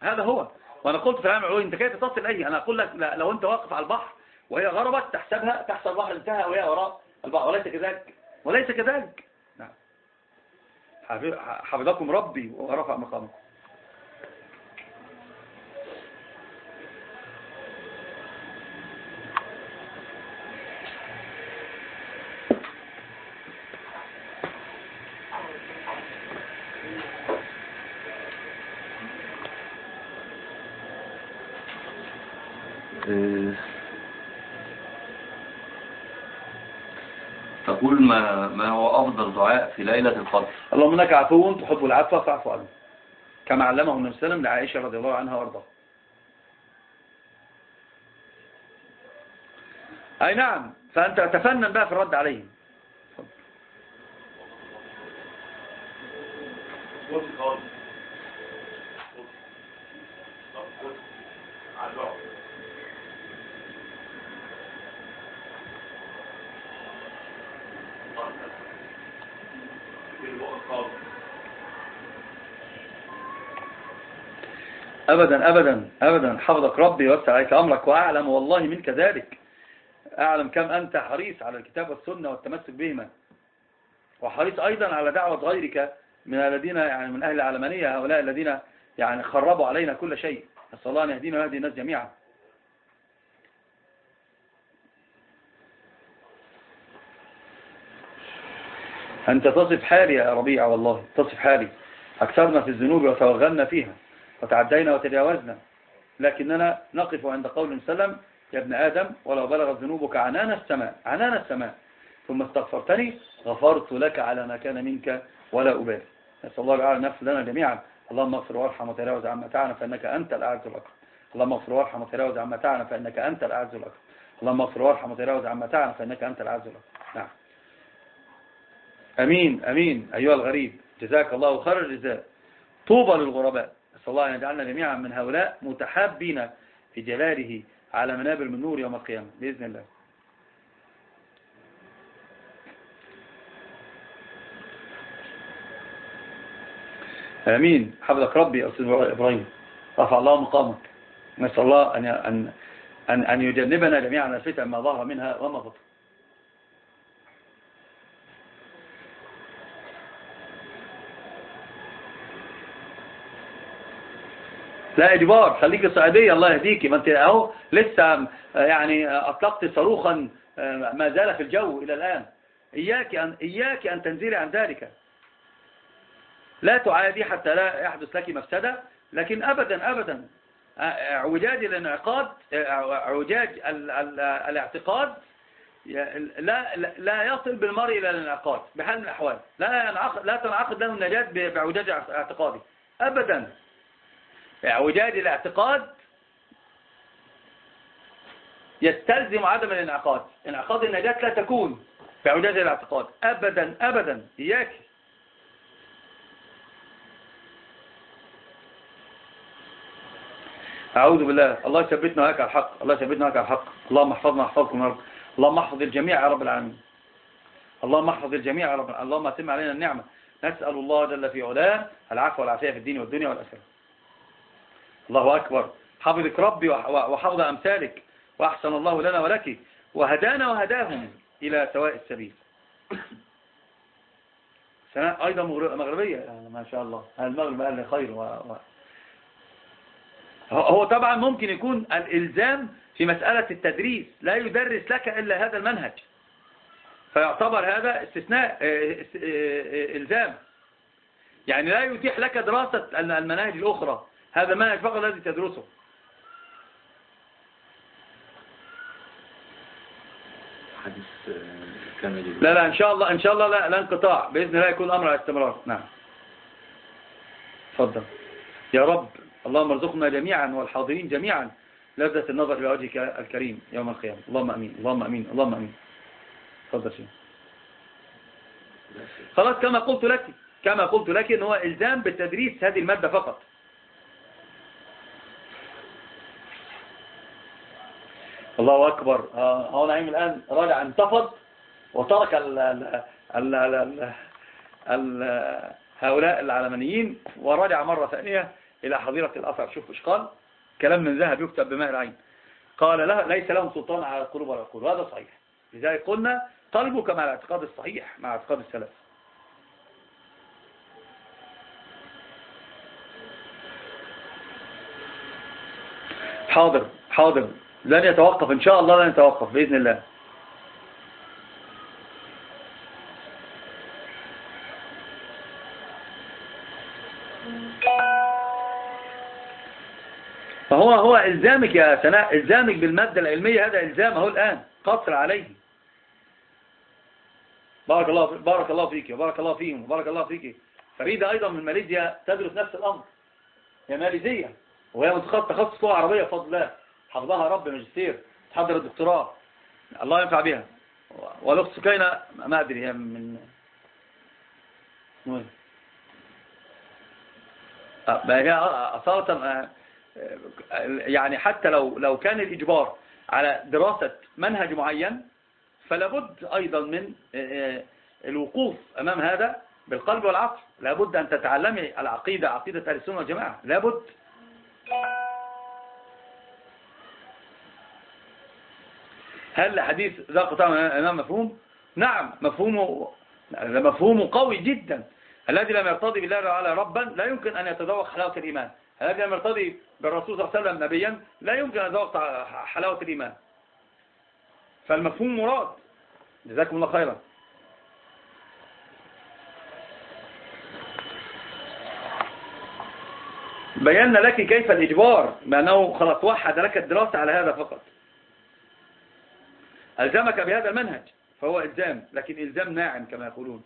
هذا هو. وأنا قلت في العلوي أنت كيف تصل أي؟ أنا أقول لك لو أنت واقف على البحر وهي غربت تحسبها تحسب البحر انتهى وهي وراء البحر. وليس كذلك. وليس كذلك. حفظكم ربي ورفع مقامكم آه، تقول ما, ما هو أفضل دعاء في ليلة القدر. اللهم إنك عفو تحب العفو فاعف عنه. كما علمه النبي صلى الله عليه وسلم لعائشة رضي الله عنها وأرضاها. أي نعم فأنت تفنن بقى في الرد عليهم. بص طب بص على البعد أبدا أبدا أبدا. حفظك ربي وسع عليك أمرك وأعلم والله منك ذلك. أعلم كم أنت حريص على الكتاب والسنة والتمسك بهما. وحريص أيضا على دعوة غيرك من الذين يعني من أهل العلمانية هؤلاء الذين يعني خربوا علينا كل شيء. نسأل الله أن يهدينا ويهدي الناس جميعا. أنت تصف حالي يا ربيع والله تصف حالي. أكثرنا في الذنوب وتوغلنا فيها. وتعدينا وتجاوزنا. لكننا نقف عند قول سلم يا ابن آدم ولو بلغت ذنوبك عنان السماء عنان السماء. ثم استغفرتني غفرت لك على ما كان منك ولا أبالي. نسأل الله تعالى نفس لنا جميعا. اللهم اغفر وارحم وتجاوز عما تعلم فإنك أنت الأعز الأكرم. اللهم اغفر وارحم وتجاوز عما تعلم فإنك أنت الأعز الأكرم. اللهم اغفر وارحم وتجاوز عما تعلم فإنك أنت الأعز الأكرم. نعم. أمين أمين أيها الغريب. جزاك الله خير الجزاء. طوبى للغرباء. نسأل الله أن يجعلنا جميعا من هؤلاء متحابين في جلاله على منابر من نور يوم القيامة بإذن الله. آمين. حفظك ربي يا أستاذ إبراهيم. رفع الله مقامك. نسأل الله أن أن أن يجنبنا جميعا الفتن ما ظهر منها وما بطن. لا إجبار خليك السعودية الله يهديك. ما أنت أهو لسه يعني أطلقت صاروخا ما زال في الجو إلى الآن. إياك أن, إياك أن تنزلي عن ذلك. لا تعادي حتى لا يحدث لك مفسدة لكن أبدا أبدا. اعوجاج الانعقاد اعوجاج الاعتقاد لا لا يصل بالمرء إلى الانعقاد بحال من الأحوال. لا لا تنعقد له النجاة باعوجاج اعتقادي أبدا. اعوجاج الاعتقاد يستلزم عدم الانعقاد. انعقاد النجاة لا تكون في اعوجاج الاعتقاد. أبدا أبدا. إياك. أعوذ بالله. الله يثبتنا هيك على الحق. الله يثبتنا هيك على الحق. اللهم احفظنا واحفظكم يا رب. اللهم احفظ الجميع يا رب العالمين. اللهم احفظ الجميع يا رب. اللهم اتم علينا النعمة. نسأل الله جل في علاه العفو والعافية في الدين والدنيا والآخرة. الله أكبر. حفظك ربي وحفظ أمثالك. وأحسن الله لنا ولك. وهدانا وهداهم إلى سواء السبيل. سنة أيضا مغربية. يعني ما شاء الله. المغرب أهل خير و... و... هو طبعا ممكن يكون الإلزام في مسألة التدريس. لا يدرس لك إلا هذا المنهج. فيعتبر هذا استثناء إلزام. يعني لا يتيح لك دراسة المناهج الأخرى. هذا المنهج فقط الذي تدرسه. حديث كامل لا لا إن شاء الله إن شاء الله لا, لا انقطاع. بإذن الله يكون أمر على استمرار. نعم. تفضل. يا رب اللهم ارزقنا جميعا والحاضرين جميعا لذة النظر إلى وجهك الكريم يوم القيامة. اللهم أمين اللهم أمين اللهم أمين. تفضل شيء خلاص كما قلت لك كما قلت لك إن هو إلزام بالتدريس هذه المادة فقط. الله أكبر. هو نعيم الآن راجع انتفض وترك ال ال ال ال هؤلاء العلمانيين ورجع مرة ثانية إلى حظيرة الأثر. شوف إيش قال. كلام من ذهب يكتب بماء العين. قال له ليس لهم سلطان على القلوب ولا القلوب. هذا صحيح. لذلك قلنا قلبك مع الاعتقاد الصحيح مع اعتقاد السلف. حاضر حاضر. لن يتوقف. إن شاء الله لن يتوقف بإذن الله. فهو هو إلزامك يا سناء إلزامك بالمادة العلمية هذا إلزام هو الآن. قصر عليه. بارك الله بارك الله فيك وبارك الله فيهم وبارك الله فيك. فريدة أيضا من ماليزيا تدرس نفس الأمر. هي ماليزية وهي متخصص تخصص عربية بفضل الله. حفظها رب ماجستير تحضر الدكتوراه. الله ينفع بها والأخت سكينة ما أدري هي من وين آه، هي أصالة آه، يعني حتى لو لو كان الإجبار على دراسة منهج معين فلابد أيضا من آه، الوقوف أمام هذا بالقلب والعقل. لابد أن تتعلمي العقيدة عقيدة السنة والجماعة. لابد. هل حديث ذاق طعم الإمام مفهوم؟ نعم مفهومه مفهومه قوي جدا. الذي لم يرتضي بالله تعالى ربا لا يمكن أن يتذوق حلاوة الإيمان. الذي لم يرتضي بالرسول صلى الله عليه وسلم نبيا لا يمكن أن يتذوق حلاوة الإيمان. فالمفهوم مراد. جزاكم الله خيرا. بينا لك كيف الإجبار بأنه خلاص وحد لك الدراسة على هذا فقط. ألزمك بهذا المنهج فهو إلزام لكن إلزام ناعم كما يقولون.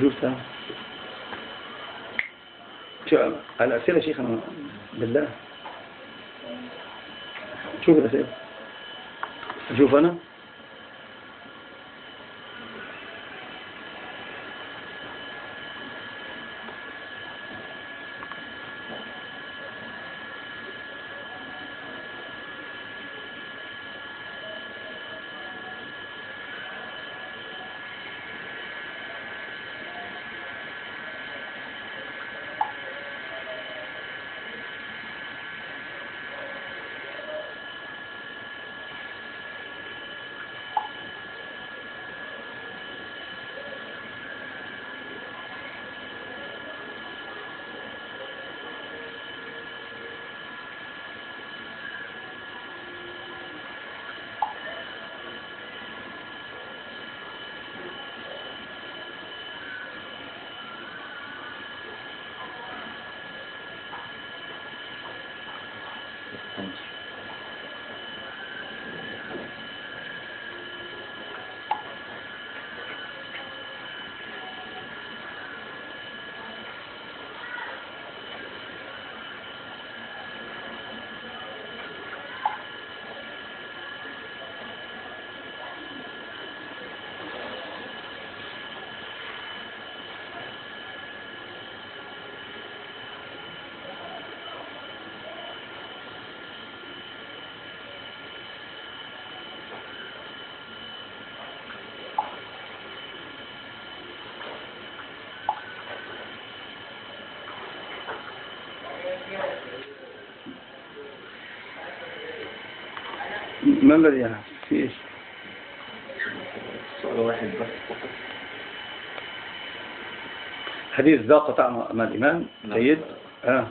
شفتها شو الأسئلة شيخنا بالله. شوف الأسئلة. شوف أنا. ما الذي يعني في إيش سؤال واحد بس حديث ذاق طعم الإمام نعم. جيد آه.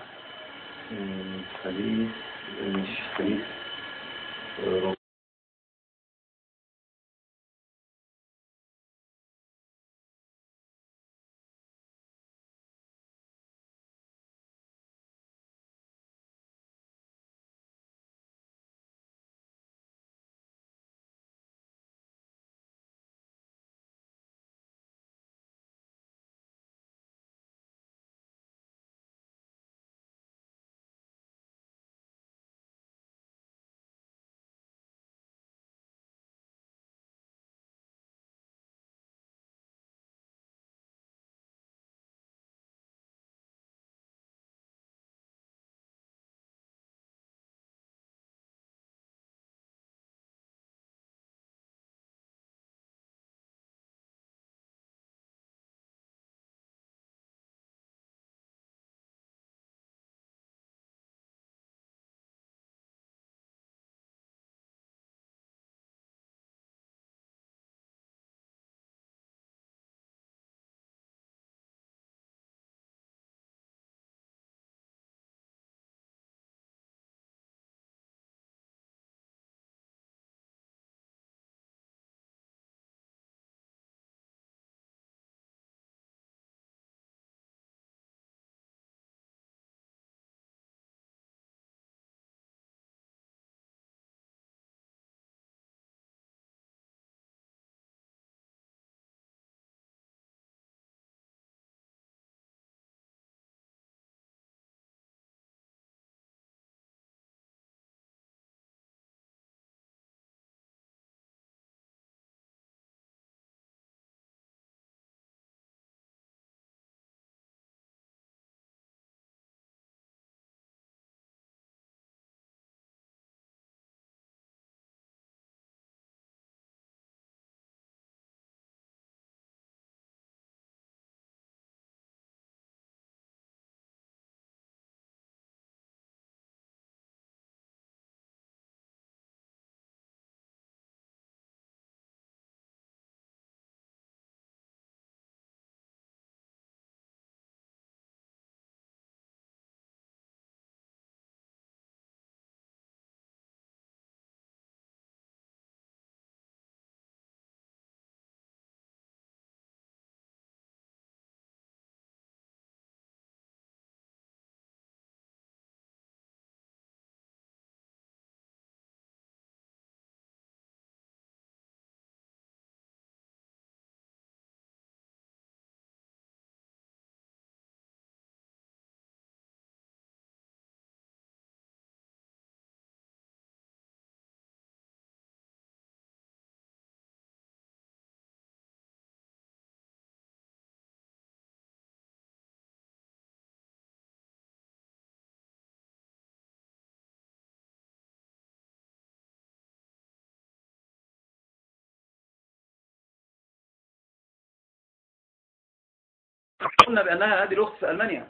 قلنا بأنها هذه الأخت في ألمانيا.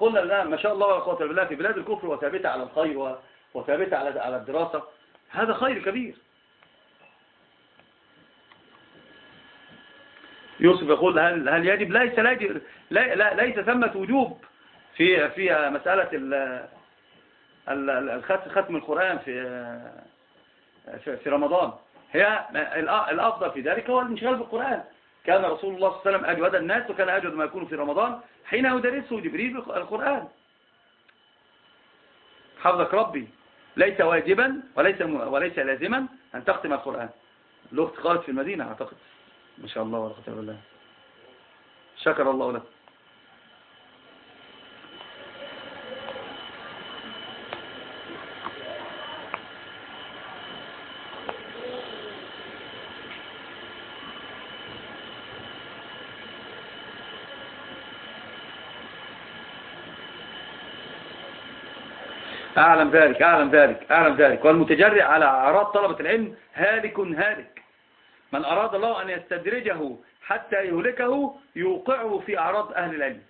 قلنا بأنها ما شاء الله إلا بالله في بلاد الكفر وثابتة على الخير وثابتة على على الدراسة. هذا خير كبير. يوسف يقول هل هل يجب؟ ليس يجب- ليس ثمة وجوب في في مسألة ختم القرآن في في رمضان. هي الأ- الأفضل في ذلك هو الانشغال بالقرآن. كان رسول الله صلى الله عليه وسلم أجود الناس وكان أجود ما يكون في رمضان حين يدرسه جبريل القرآن. حفظك ربي ليس واجبا وليس وليس لازما أن تختم القرآن. الأخت قالت في المدينة أعتقد. ما شاء الله ولا بالله شكر الله لك أعلم ذلك أعلم ذلك أعلم ذلك. والمتجرع على أعراض طلبة العلم هالك هالك. من أراد الله أن يستدرجه حتى يهلكه يوقعه في أعراض أهل العلم.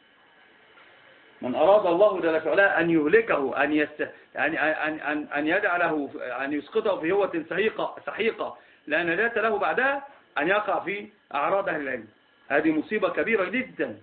من أراد الله جل وعلا أن يهلكه أن يست... أن أن أن أن يجعله أن يسقطه في هوة سحيقة سحيقة لا نجاة له بعدها أن يقع في أعراض أهل العلم. هذه مصيبة كبيرة جدا.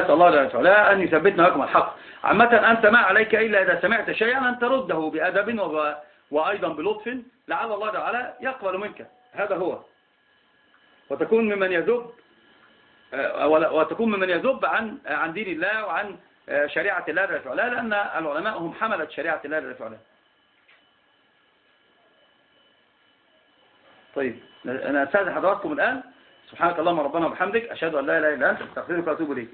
نسأل الله جل وعلا أن يثبتنا لكم الحق. عامة أنت ما عليك إلا إذا سمعت شيئا أن ترده بأدب وب... وأيضا بلطف لعل الله جل وعلا يقبل منك. هذا هو. وتكون ممن يذب آه، وتكون ممن يذب عن عن دين الله وعن آه، شريعة الله جل وعلا لأن العلماء هم حملة شريعة الله جل وعلا. طيب أنا أستاذن حضراتكم الآن. سبحانك اللهم ربنا وبحمدك أشهد أن لا إله إلا أنت أستغفرك وأتوب إليك.